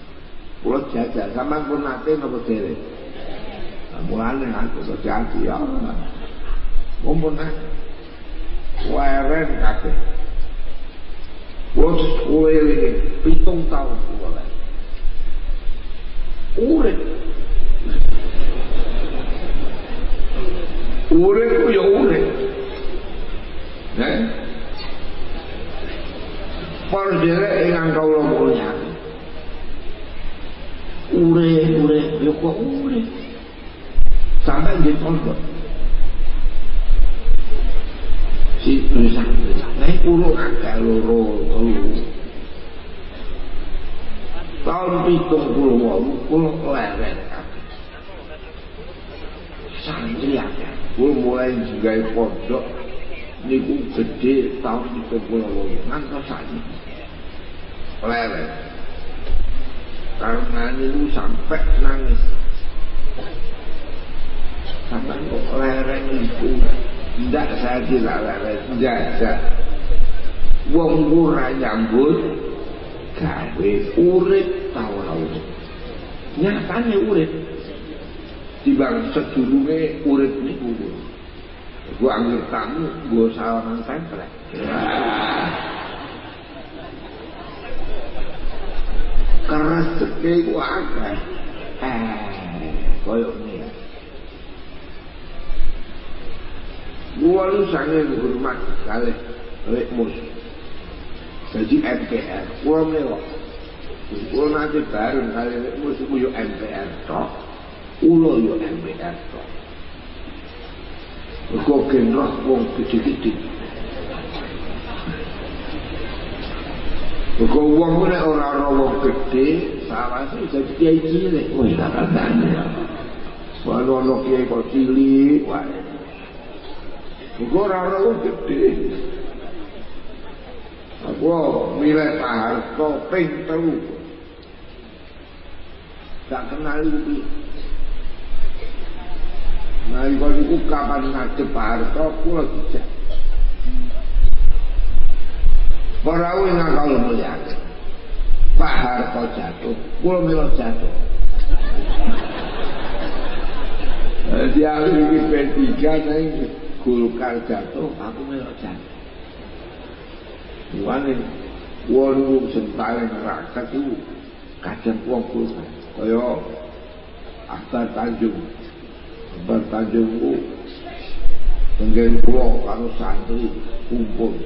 Kula jajal sampean pun nate napa dhewe? Mulane aku jadi ya mumpun weren kabeh. Wes kowe iki pitung taun kuwi. Urip. urip ku ya urip. Ya. Parjere ingkang kawula kuliah. Urip, urip, ya kok urip. Sampai nggih kon. Si tulisan Nek kulo agak loro telu. Tahun pitung puluh wau kulo leren santri akeh mulai juga pondok. Niku gede tahun pitung puluh walu ngantos saiki leren karena niku sampai nangis. Sampai kok lereng itu Tidak saya tidak lereng Jajak Wong ora nyambut gawe urip ta ora urip. Timbang sedurunge urip niku. Gua anggere tamu, gua salaman tempel. Karena seke gua akeh. Eh, koyo ngene. Gua lu sange hormat kali lek musuh. Jadi MPR, kulo mewah. Kulo nanti bareng kali musuh yo MPR tok. Ulo yo MPR. Kok kenroh wong gede-gede. Kok wong nek ora ora wong gede, salah sih jadi kiai cilik. Wih, tak kandani. Walau ono kiai kok cilik, wae. Kok ora ora wong gede. Aku milih Pak Harto ping telu. Gak kenal iki. Nalika niku kapan ngadep Pak Harto kula dijak. Para wong nang kalu mulyak. Pak Harto jatuh, kula melok jatuh. Jadi aku ini P3 saya Golkar jatuh, aku melok jatuh. Iwan ini, wong sentale rakyat itu kadang wong Golkar, kaya Ahmad Tanjung Akbar Tanjung ku tenggen kula karo santri kumpul.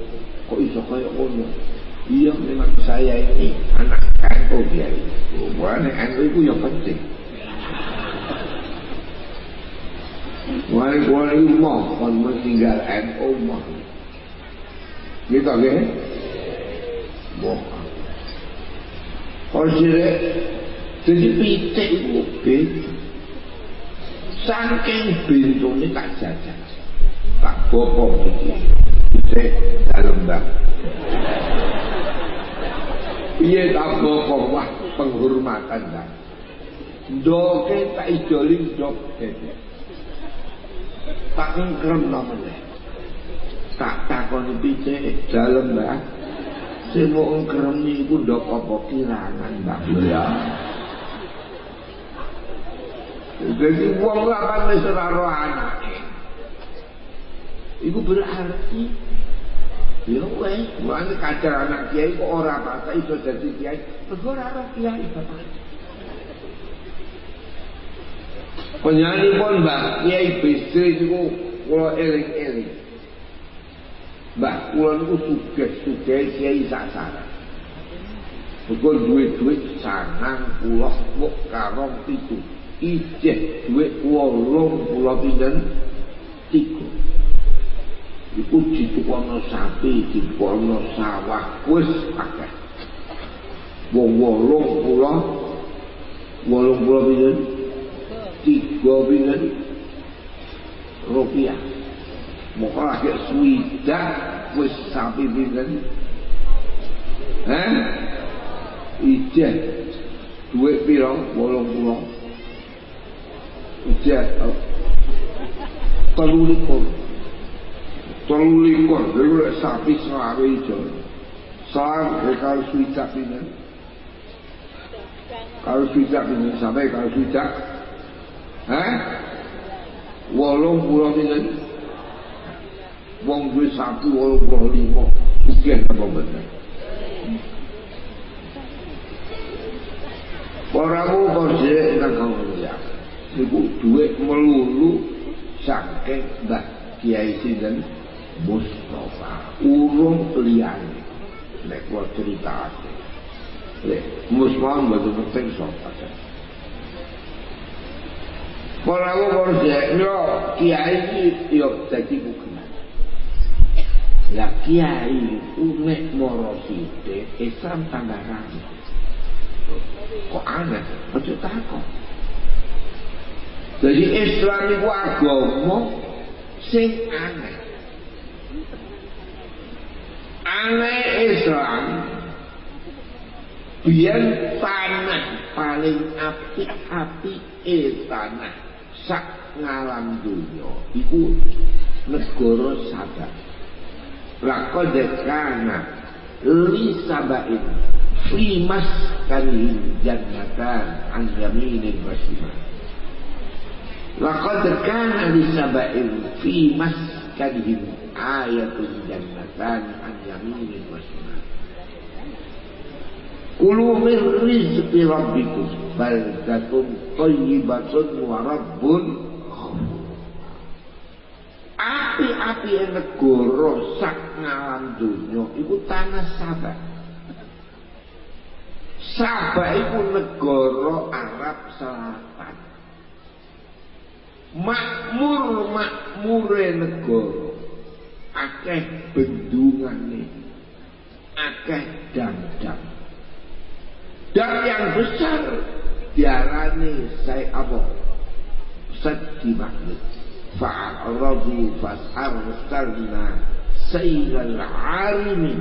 Kok iso kaya ngono? Iya memang saya ini anak NU ini. Mulane NU itu yang penting. Mulane kula iki mau kon tinggal NU mau. Gitu kan? Wah. Konsire jadi pitik beda. saking bentuknya tak jajan tak bokong gitu gede dalam bang iya tak bokong wah penghormatan bang ndoke tak idolin dok gede tak ngkrem namanya. Tak takon pice dalam bang si mau ngkrem ini pun apa kirangan bang ya Jadi wong lapan wis ora ro anake. Iku berarti Ya wes, mulane kacar anak kiai kok ora apa iso dadi kiai, ora ro kiai bapak. Penyanyi pun Mbak Kiai Bisri niku kula eling-eling. Mbah kula niku sugih-sugih kiai sasaran. Mergo duwe-duwe sangang puluh muk karong pitu. Ijeh duwe wolong puluh pinten tiga. Iku ditukono sapi, ditukono sawah, wis akeh. Wong wolong puluh wolong puluh pinten tiga pinten rupiah. Moko lagi swidak wis sapi pinten? Hah? Ijeh duit pira? 80. Ijeh oh. telu likur. Telu likur, dhewe sapi selawe ijo. Selawe kalau swidak pinten? Kalau swidak pinten sampai kalau swidak? Hah? Wolong pulau pinten? Wong duwe sapi 85 sugih apa bener. Paramu konsek nang kawula. Iku duit melulu saking Mbah Kiai Sinten Mustafa. Urung liyane. Nek kula critakake. Lek Mustafa mboten penting sapa Paramu konsek yo Kiai iki yo dadi bukan. Lah kiai unek moro sithik Islam tambah rame. Kok aneh? Aja takon. Jadi Islam itu agama sing aneh. Aneh Islam. Biar tanah paling api-api eh tanah sak ngalam dunya iku negara sabar laqad kana? Li sabain fi maskanihim jannatan an yaminin wa laqad kana li fi maskanihim ayatun jannatan an yaminin wa shimal Kulu min rizqi rabbikum baldatun thayyibatun wa rabbun Api-api negara sak ngalam dunya iku tanah Sabah. Sabah iku negara Arab Selatan. Makmur makmure negara. Akeh bendungane. Akeh dam-dam. Dan yang besar diarani saya apa? Sadi magnet fa'aradu fas'arsalna sayyal arimi.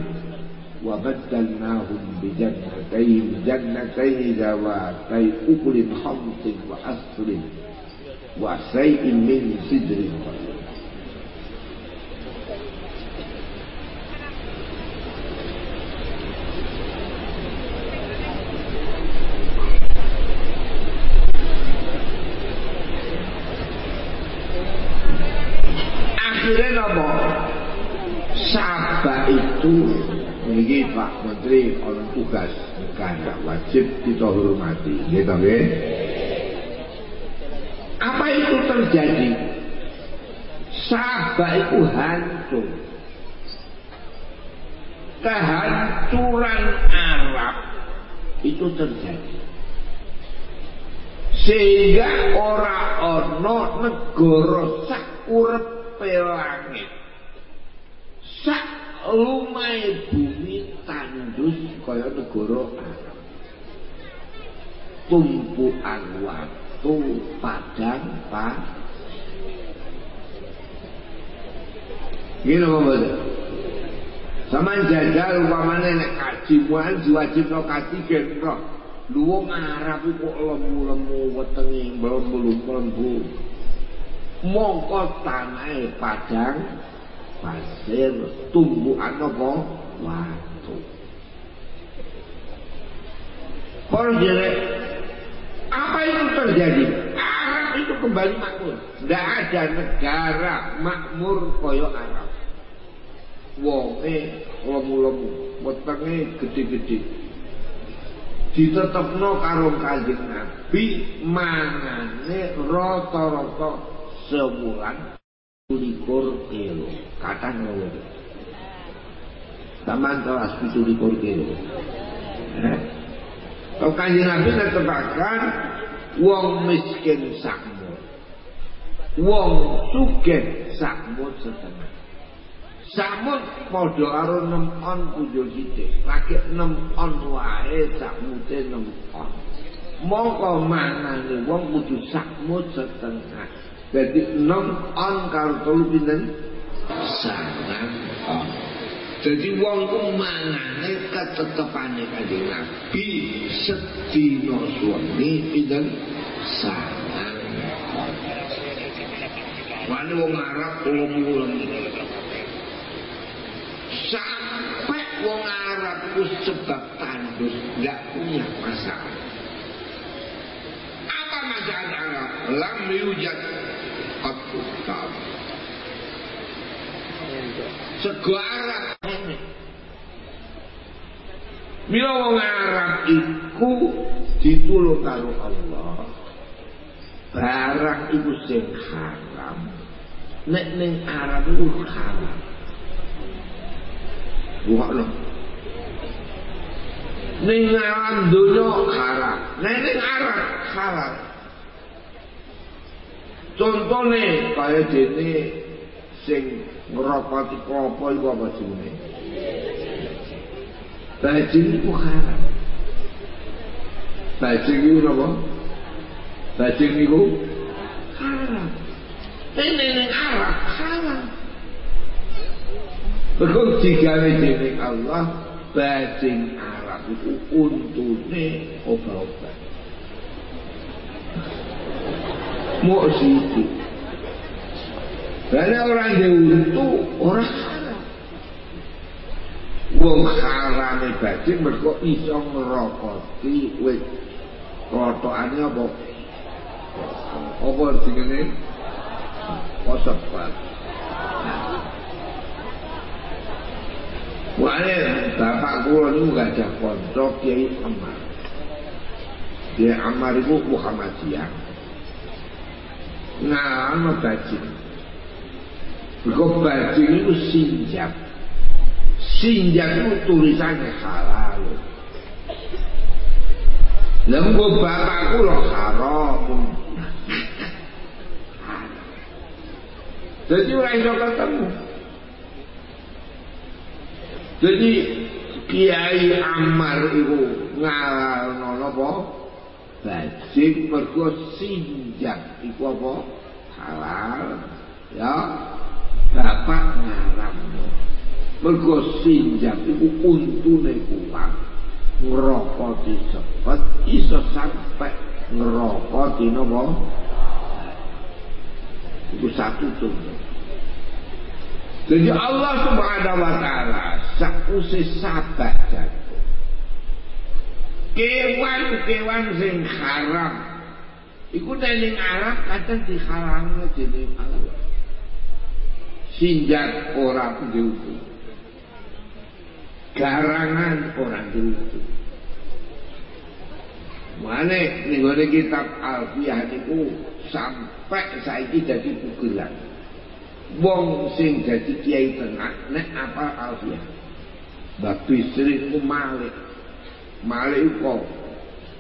Wa baddalnahum bi jannatayn jannatayn zawatay ukulin khamsin wa aslin wa say'in min sidrin. Akhirnya itu ini Pak Menteri tugas negara wajib kita hormati gitu apa itu terjadi? Sabah itu hancur. Kehancuran Arab itu terjadi. Sehingga orang ono negara sak urep langit. Sak lumai bumi tandus kaya negara Arab. Tumpuan waktu padang pak Gini apa betul? Sama jajal umpamane nek kaji muan diwajib no kaji gen roh. Lu Arab iku lemu-lemu wetenge mlembu-mlembu mongko tanahe padang pasir tumbuhan apa watu Para apa itu terjadi? Arab itu kembali makmur. Tidak ada negara makmur koyo Arab. Wonge lemu-lemu, wetenge gede-gede. Ditetepno karo Kanjeng Nabi mangane rata-rata sebulan likur kilo kata ngeluh taman kelas itu likur kilo eh? Kalau Kanji Nabi netepakan Wong miskin sakmur Wong sugih sakmur setengah. Sakmur podo karo nem on kujo jite Lakit on wae sakmute nem on. Moko wong kudu sakmut setengah. Dadi nem on karu telu pinten? Sangat Jadi wong ku mangane ketetepane Kanjeng Nabi sedina suami pinten? Sangat on. Wani wong Arab ulum-ulum. Sampai wong Arab ku sebab tandus nggak punya masalah. Apa masalah Arab? Lam yujad tahu. Sego Arab Mila wong Arab iku ditulung karo Allah. Barang iku sing haram. Nek ning Arab iku haram. Wah lho. Ning alam donya haram. Nek ning Arab halal. Contone kaya dene sing ngrokoti klopo iku apa jenenge? Bajing itu haram. Bajing itu apa? Bajing itu haram. Ini ini haram, haram. Berkong jika ini Allah, bajing haram itu untune obat-obat. Mau situ. Karena orang dia untu orang Wong harame bajing mergo iso ngrokoti wit klotokane apa? Apa jenenge? Posok Pak. Wale bapak kula niku gak ada Kiai Amar. Kiai Amar iku Muhammadiyah. Ngalano bajing. Mergo bajing itu sinjak. Sinjak itu tulisannya halal. Lembut bapakku loh haram. Jadi orang iso ketemu. Jadi Kiai Ammar itu ngalalno napa? Bajing mergo sinjak iku apa? Halal. Ya. Bapak ngaramno. Mergo sinjak iku untune kuat. Ngrokoti sepet iso sampai ngrokoti napa? Itu satu contoh. Jadi Allah subhanahu wa ta'ala Sakusi sabat jatuh Kewan-kewan sing haram Iku ning Arab kadang diharamno dening Allah. Sinjat orang diutuh. garangan orang itu. Mana nih kitab Alfiyah niku sampai saiki jadi kugelan. Wong sing dadi kiai tengah nek apa Alfiyah? Bapak sering ku malik. Malik iku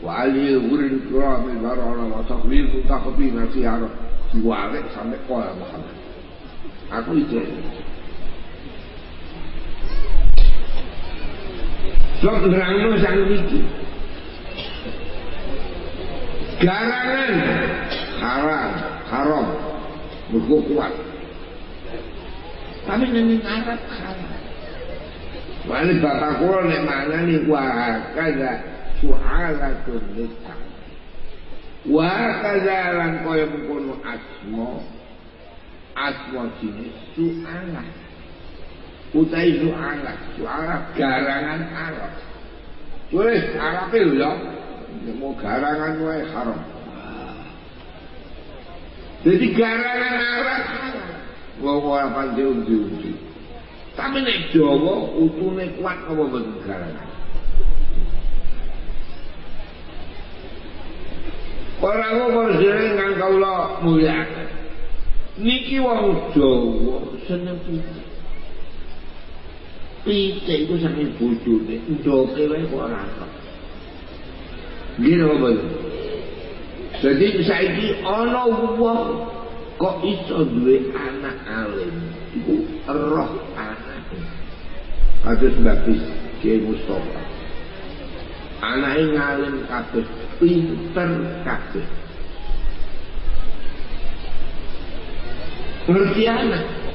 wali urin kurami barona wa takwil ku takwil nasi Arab. Diwalik sampai kuala Muhammad. Aku itu. Sok nerangno sang iki. Garangan haram, haram, mergo kuat. Tapi ning Arab haram. Wali bapak kula nek mana nih wah kaza su'alatun lisan. Wa kaza lan kaya mengkono asma. Asma jenis su'alah. Utai su'alah. Su'alah garangan Arab. Tulis Arab itu ya. Mau garangan wae haram. Jadi garangan Arab. Wong ora panci undi-undi. Tapi nek Jawa utune kuat apa mboten garangan? Ora kok jeneng kang kula mulyakaken. Niki wong Jawa seneng pitik. Pitik iku saking bojone, ndoke wae kok ora kok. Nggih apa Jadi saiki ana wong kok iso duwe anak alim iku roh anak kados babis Kiai Mustafa. Anake ngalim kabeh pinter kabeh ngerti anak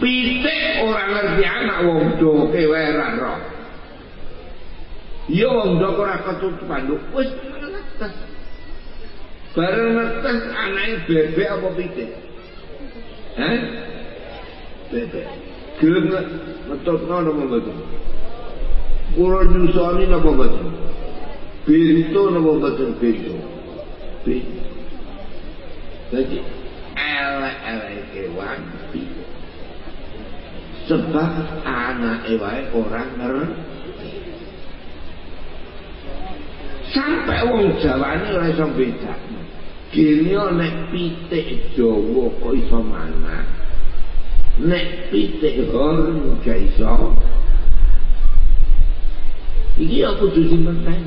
pitik ora ngerti anak wong doke wae ora roh ya wong dok ora ketutupan wis netes Bareng netes anaknya bebek apa pitik? Hah? Bebek. Gelem metutno napa mboten? Kula nyusoni napa mboten? Bintu napa mboten bintu? Bintu. Jadi elek-elek kewan Sebab anak wae orang ngerti. Sampai wong Jawane ora iso bedakno. Gini nek pitik Jawa kok iso mana? Nek pitik horn gak iso. Iki aku kudu simpen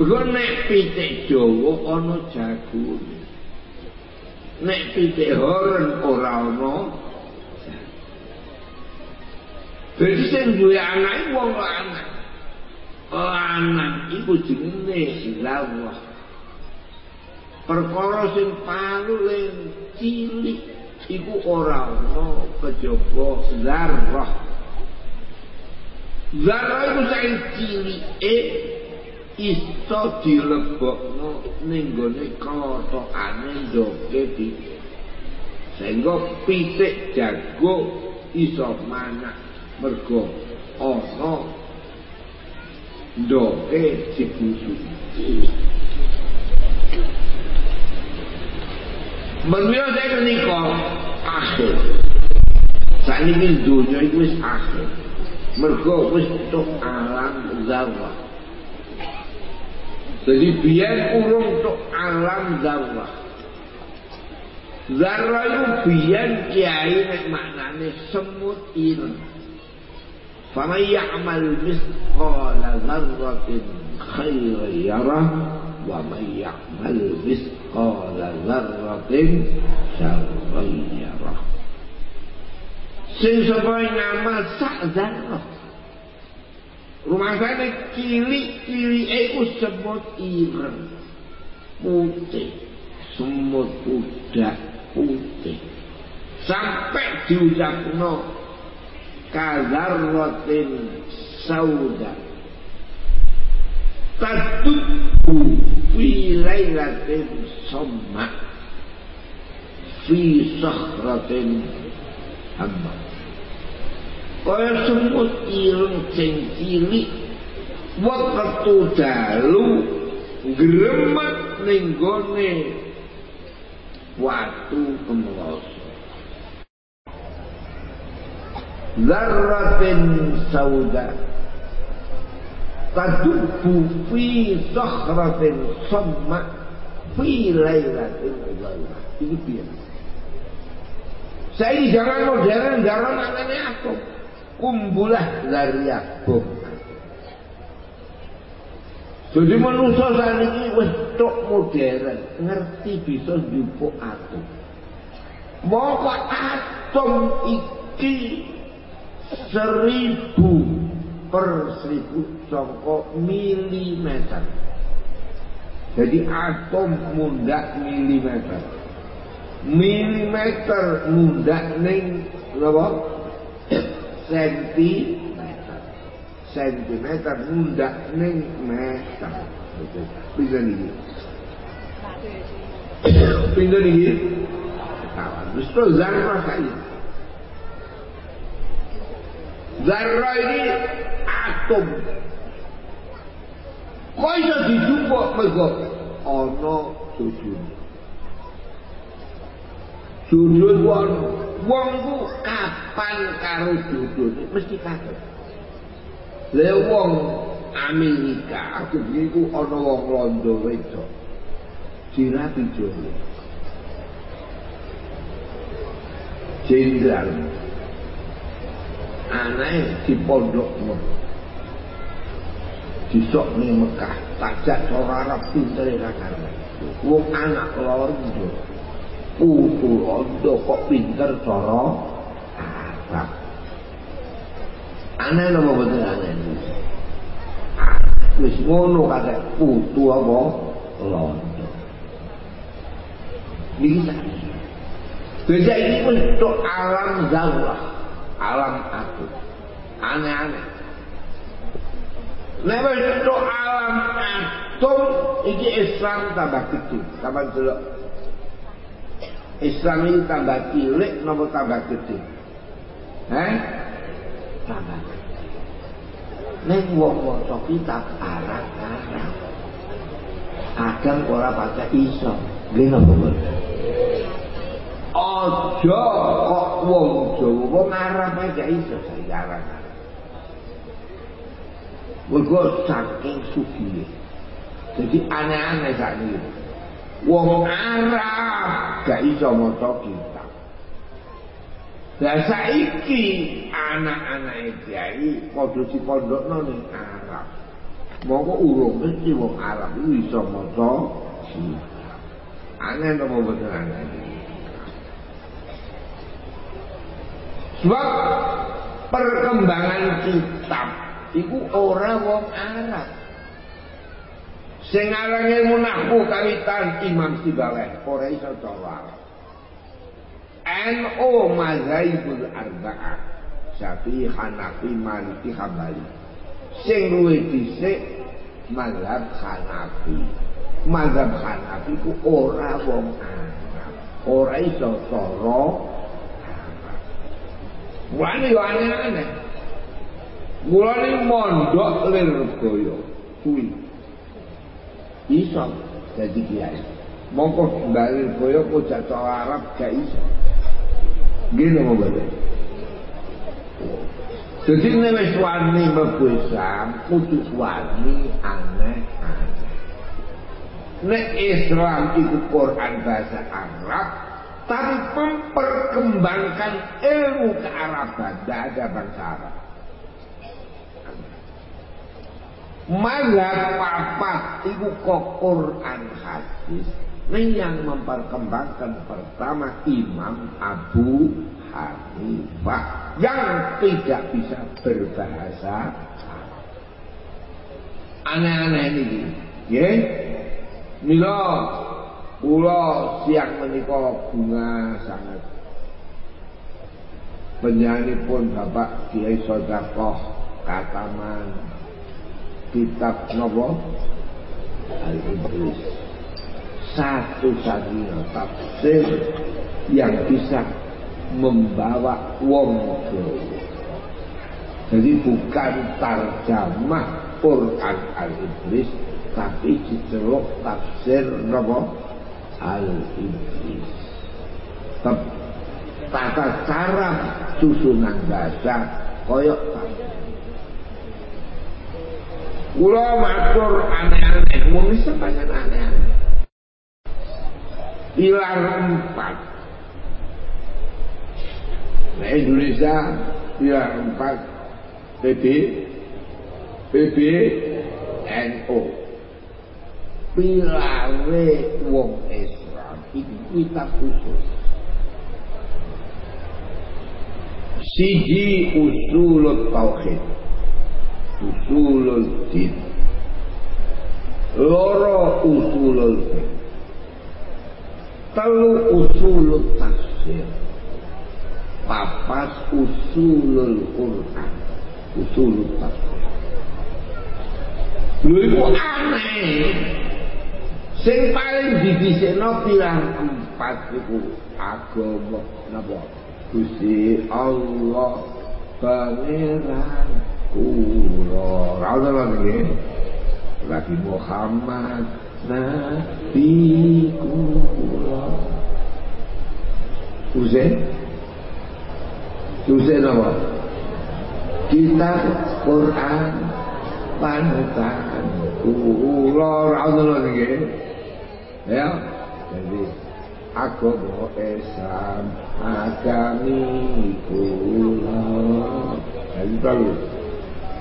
Mergo nek pitik Jawa ana jagone. Nek pitik horn ora ana. Jadi sing duwe anak wong lanang. Lanang iku jenenge lawah. perkara sing paling cilik iku ora ana kejaba zarrah zarrah iku sing cilik e iso dilebokno ning gone klothokane ndoke pitik sehingga pitik jago iso manak mergo ana ndoke dibusu Menurut saya menikah akhir. Saat ini dunia itu akhir. Mergo wis alam zawah. Jadi biar urung tok alam zawah. Zarah itu biar kiai nek maknane semut ireng. Syarran yarah. Sing sapa ngamal sak zarah. Rumah sana cili-cili itu semut ireng. Putih. Semut putih. Sampai kadarrotin sauda. Tatubu fi lailatin somma fi sahratin hamma. Kaya semut ireng ceng cili waktu dalu gremet ninggone watu kemelosok Zarratin sauda tadubu fi sakhratin samma fi lailatin ghailah. Itu biasa. Saya jangan modern, jangan anaknya aku. Kumbulah zaria bom. Jadi manusia saat ini wis tok modern, ngerti bisa jupuk atom. Moko atom iki seribu per seribu songko milimeter. Jadi atom mundak milimeter. Milimeter mundak ning apa? Sentimeter. Sentimeter mundak ning meter. Bisa nih. Pindah nih. Kawan. Terus tuh zarah Zarah ini atom. Kok iso dijupuk mergo ana sujud. Sujud wong wong ku kapan karo sujud mesti kaget. Lha wong Amerika aku iku ana wong londo wedok. Dirapi jowo. Jenderal aneh di pondok disok ning Mekah. Tajak cara Arab pintere ra karuan wong anak londo putu londo kok pinter cara Arab. Aneh napa boten aneh? Wis ngono kate putu apa? Londo. Iki Beda ini untuk alam zawah alam aku aneh-aneh Nek itu alam atom iki Islam tambah gede, tambah delok. Islam ini tambah cilik napa tambah gede? Heh? Tambah gede. Nek wong maca kitab Arab-Arab. Kadang ora baca iso. Nggih napa? Aja kok wong Jawa wong Arab aja iso saya Mergo saking sugihe. Jadi aneh-aneh saat ini. Wong Arab gak iso maca kitab. Lah saiki anak-anak kiai padha dipondokno ning Arab. Monggo urung mesti wong Arab iso maca. Aneh napa boten aneh? Sebab perkembangan kitab iku ora wong Arab. Sing aran ilmu nahwu kawitan Imam Sibaweh ora iso cara NO mazhabul arba'ah Syafi'i, Hanafi, Maliki, Hambali. Sing luwih dhisik mazhab Hanafi. Mazhab Hanafi ku ora wong Arab. Ora iso cara Wani yo aneh-aneh. Mula ni mondok Lirboyo kuwi. Iso dadi kiai. Mongko bali Lirboyo kok jatuh Arab gak iso. Gini mau balik. Jadi ini wis wani mlebu Islam, kudu wani aneh-aneh. Nek Islam itu Quran bahasa Arab, tapi memperkembangkan ilmu kearaban, tidak ada bangsa Arab. Mazhab papat itu Quran hadis. Ini yang memperkembangkan pertama Imam Abu Hanifah yang tidak bisa berbahasa aneh-aneh ini ya Mila kula siang menika bunga sangat penyanyi pun Bapak Kiai Sodakoh Kataman kitab nopo? Al-Idris satu-satunya tafsir yang bisa membawa wong Jadi bukan tarjamah Quran al-Idris tapi diceluk tafsir napa al-Idris. Tata cara susunan bahasa koyok. Kula matur aneh-aneh, wong bisa banyak aneh-aneh. Pilar empat Nah Indonesia pilar empat PB PBNO pilare wong Islam. Itu kita khusus. Siji usulul tauhid. Usulul din. Loro usulul fiqh telu usulul tafsir. Papat usulul Quran. Usulul tafsir. Lho iku aneh sing paling didhisikno pirang empat iku agama. Napa? Gusti Allah pangeran kula. Ra lagi lagi Muhammad Nabi kula. Uzen Uzen apa? Kita Quran panutan kula. Ra lagi ya. Jadi agama Islam agami kula tahu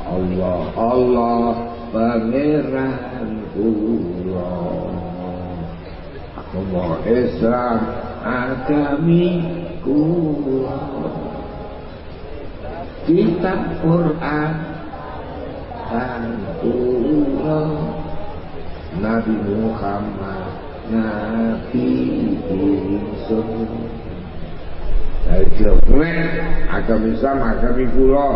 Allah Allah pangeran kula agama Islam agami kula kitab Quran dan kula Nabi Muhammad Nabi Ingsun Ayo agama Islam agami kula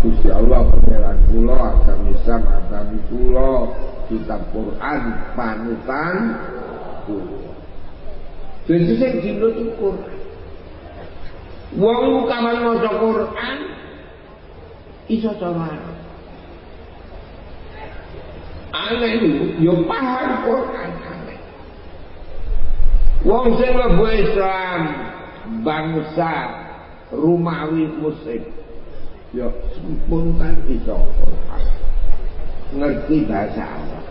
Gusti Allah pangeran kula agama Islam agami kula kitab Quran panutan kula Jadi sing dinut Quran Wong kapan maca Quran iso cara Aneh yo paham Quran. Wong sing mlebu Islam bangsa Rumawi muslim yo spontan iso Quran. Ngerti bahasa Arab.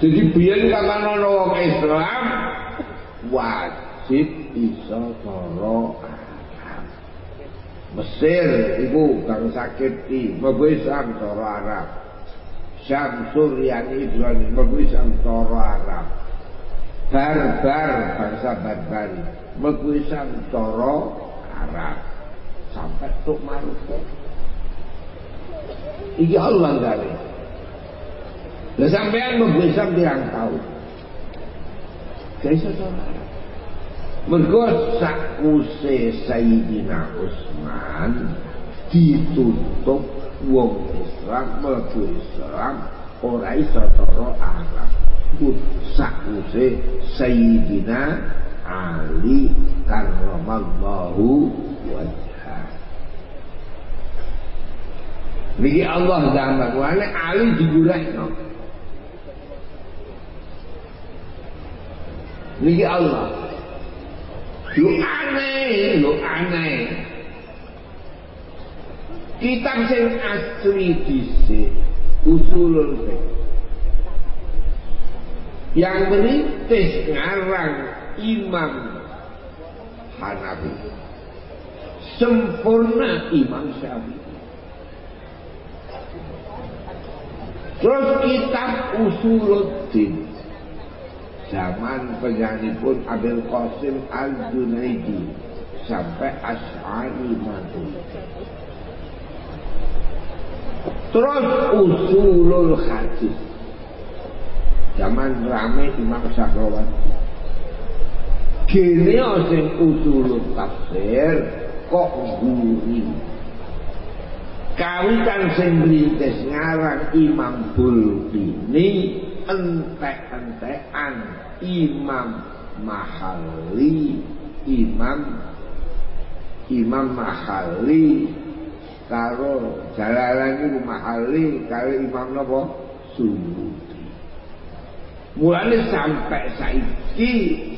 Jadi biyen kapan ana wong Islam wajib iso cara. Mesir iku bangsa Kipti, mlebu Islam cara Arab. Syam Suryani Ibrani mlebu Islam cara Arab. Barbar bangsa Barbari mlebu Islam cara Arab. Sampai tuk Maroko. Iki Allah gawe. Lah sampean mlebu Islam pirang tahun? Gak iso Arab. Sakuse Sayyidina Utsman ditutup wong Islam mlebu Islam ora iso cara Arab sakuse Sayyidina Ali karramallahu wajhah Niki Allah zaman wale Ali digurehno Niki Allah. Lu aneh, lu aneh. Kitab sing asli dhisik usulul fiqh yang merintis ngarang Imam Hanafi. Sempurna Imam Syafi'i. Terus kitab Usuluddin. Zaman pun Abdul Qasim Al-Junaidi sampai Ash'ari mati terus Usulul Hadis zaman rame Imam Syahrawati gini. Sing usul tafsir kok guri kawitan sing rintis ngarang Imam Bulbini entek-entekan Imam Mahali Imam Imam Mahali karo jalalan itu Mahali karo Imam Nopo? Suyuti Mulane sampai saiki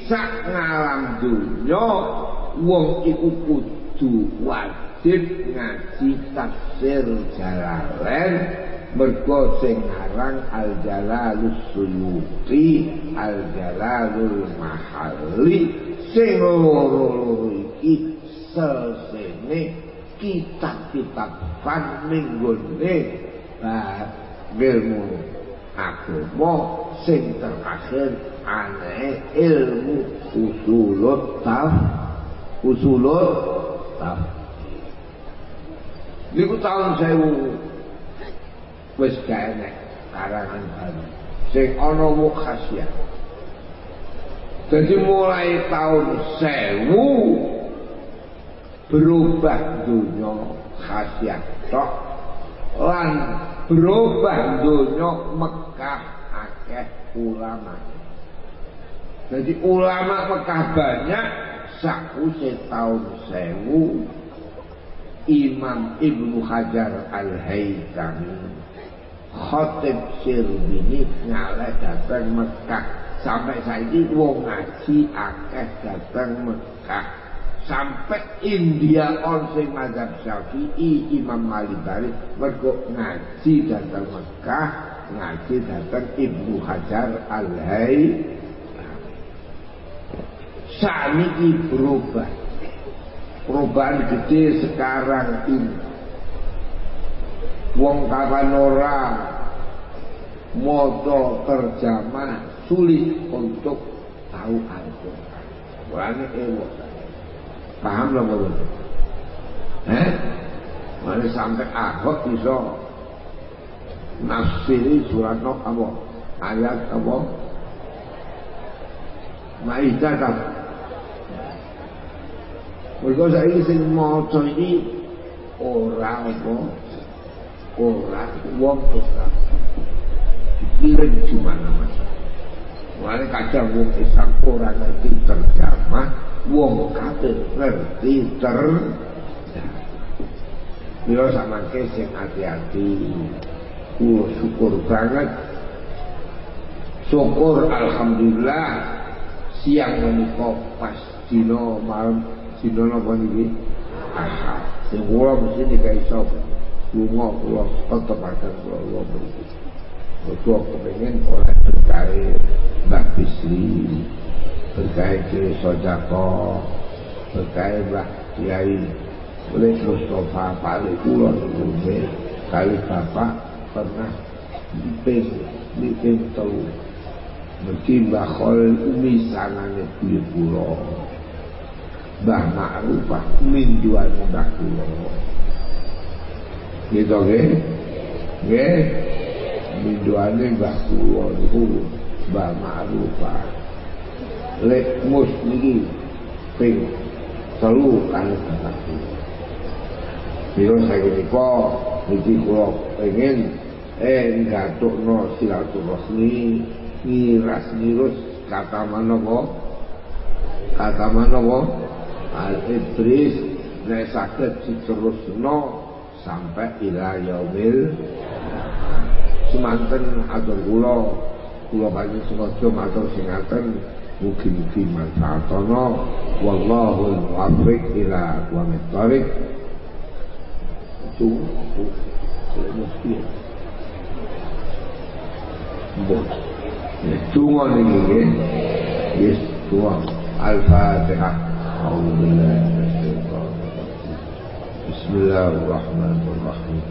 sak ngalam dunya wong iku kudu wajib ngaji tafsir Jalalain. Mergo sing aran Al Jalalus Suyuti Al Jalalul Mahalli sing loro iki sesene kitab-kitab fan ning gone ilmu agama sing terakhir aneh ilmu usulut taf usulut taf. Niku tahun sewu. Wis gak enek karangan baru. Sing ana mukhasya jadi mulai tahun sewu berubah dunia khasiat tok. Lan berubah dunia Mekah akeh ulama. Jadi ulama Mekah banyak sakuse tahun sewu. Imam Ibnu Hajar Al-Haytami Khotib Sirbini ngalah datang Mekah. Sampai saiki wong ngaji akeh datang Mekah sampai India sing mazhab Syafi'i Imam Malik balik mergo ngaji datang Mekah ngaji datang Ibnu Hajar Al Hay ini berubah. Perubahan gede sekarang ini. Wong kapan ora? Moto terjemah sulit untuk tahu Al-Quran. Mulane ewok Paham lah bodoh. Eh? Mana sampai Ahok bisa nafsiri surat no apa? Ayat apa? Maidah? Mereka saya ini sing maca ini orang apa? Orang wong Islam. Dikirim cuma nama. Mulai kadang wong Islam orang ngerti terjemah wong kafir ngerti ter Bila sama sing hati-hati. Kulo syukur banget. Syukur Alhamdulillah Siang menikah pas Dino malam. Dino apa ini Ahad Yang kulo mesti dikai sop Lunga kulo tetep akan kulo Kulo beri Kulo kepengen oleh berkait Mbak Bisri berkait Kiai Sojako berkait Mbah Kiai oleh Mustafa Pali Kulon kali bapak pernah diping diping telu. Mesti Mbah Khalil Umi sanane kuwi kula Mbah Ma'rufah minjuan Mbah kula gitu nggih? Nggih? Minjuane Mbah kula niku Mbah Ma'rufah lek mus niki ping telu kali bapak Bila saya menika niki kula pengen eh gatukno silaturahmi ngiras ngirus kata manapa kata manapa al ibris nek saged diterusno sampai ila yaumil. Semanten atur kula. Kula panjenengan sengaja matur sing ممكن في منفعة الله والله الموفق إلى أقوام الطريق. تومون نيجي يس تومون الفاتحة. أعوذ بالله من الشيطان بسم الله الرحمن الرحيم.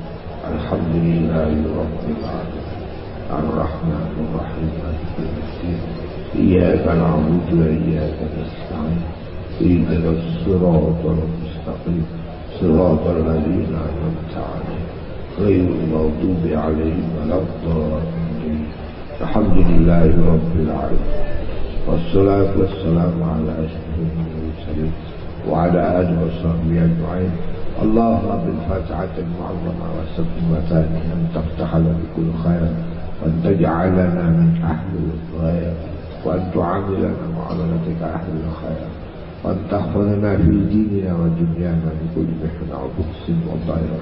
الحمد لله رب العالمين. الرحمن الرحيم. إياك نعبد وإياك نستعين. اهدنا الصراط المستقيم. صراط الذين أنعمت عليهم. غير المغضوب عليهم ولا الضالين. الحمد لله رب العالمين. والصلاة والسلام على أشرف المرسلين وعلى آله وصحبه أجمعين. اللهم بالفتحة المعظمة المثاني أن تفتح لنا كل خير وأن تجعلنا من أهل الخير وأن تعاملنا معاملتك أهل الخير وأن تحفظنا في ديننا ودنيانا من كل محنة وبؤس وضير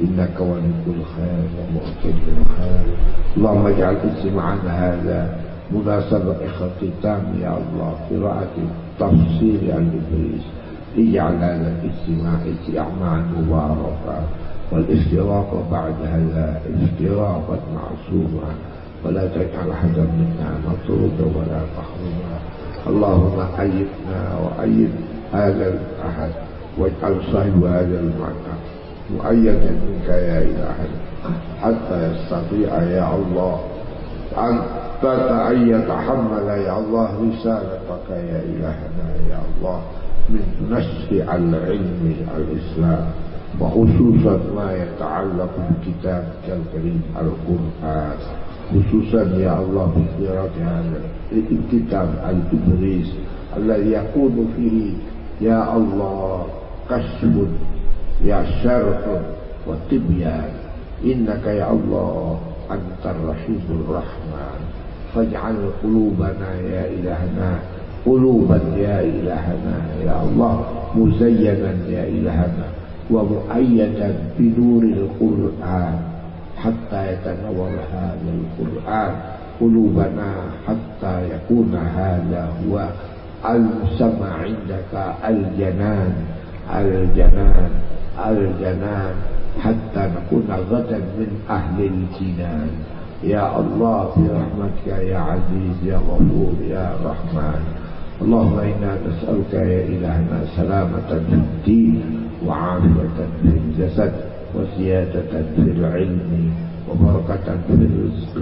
إنك ولي كل خير ومؤتي الخير. اللهم اجعل اجتماعنا هذا مناسبة ختام يا الله قراءة تفسير الإبليس اجعل هذا الاجتماع اجتماعا مباركا والافتراق بعد هذا افتراقا معصوما. ولا تجعل أحدا منا مطرودا ولا محروما. اللهم أيدنا وأيد هذا الأحد واجعل صاحب هذا المعنى مؤيدا منك يا إلهنا حتى يستطيع يا الله أن أن يتحمل يا الله رسالتك يا إلهنا يا الله من نشر العلم الإسلام وخصوصا ما يتعلق بكتابك الكريم القرآن. خصوصا يا الله بقراءة هذا الكتاب الإبريس الذي يكون فيه يا الله كشف يا شرح وتبيان إنك يا الله أنت الرحيم الرحمن فاجعل قلوبنا يا إلهنا قلوبا يا إلهنا يا الله مزينا يا إلهنا ومؤيدا بنور القرآن حتى يتنور هذا القرآن قلوبنا حتى يكون هذا هو المسمى عندك الجنان الجنان الجنان حتى نكون غدا من أهل الجنان. يا الله برحمتك يا عزيز يا غفور يا رحمن. اللهم إنا نسألك يا إلهنا سلامة في الدين وعافية في الجسد. وزيادة في العلم وبركة في الرزق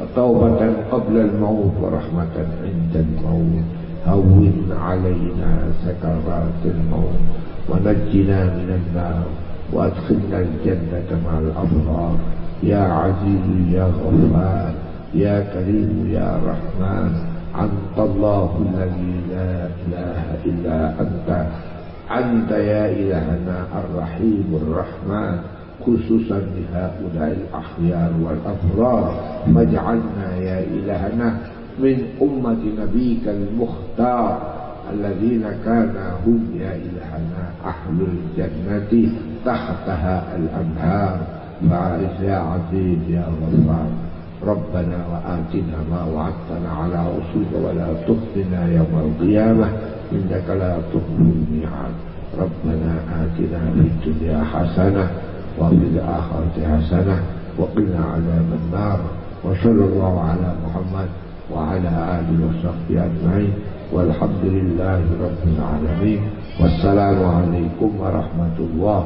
وتوبة قبل الموت ورحمة عند الموت. هون علينا سكرات الموت ونجنا من النار وأدخلنا الجنة مع الأبرار. يا عزيز يا غفار يا كريم يا رحمن أنت الله الذي لا إله إلا أنت. أنت يا إلهنا الرحيم الرحمن خصوصا لهؤلاء الأخيار والأبرار. فاجعلنا يا إلهنا من أمة نبيك المختار الذين كان هم يا إلهنا أهل الجنة تحتها الأنهار. فعز يا عزيز يا غفار ربنا وآتنا ما وعدتنا على رسولك ولا تخزنا يوم القيامة. إنك لا تخلف الميعاد ربنا آتنا في الدنيا حسنة وفي الآخرة حسنة وقنا عذاب النار. وصلى الله على محمد وعلى آله وصحبه أجمعين. والحمد لله رب العالمين. والسلام عليكم ورحمة الله.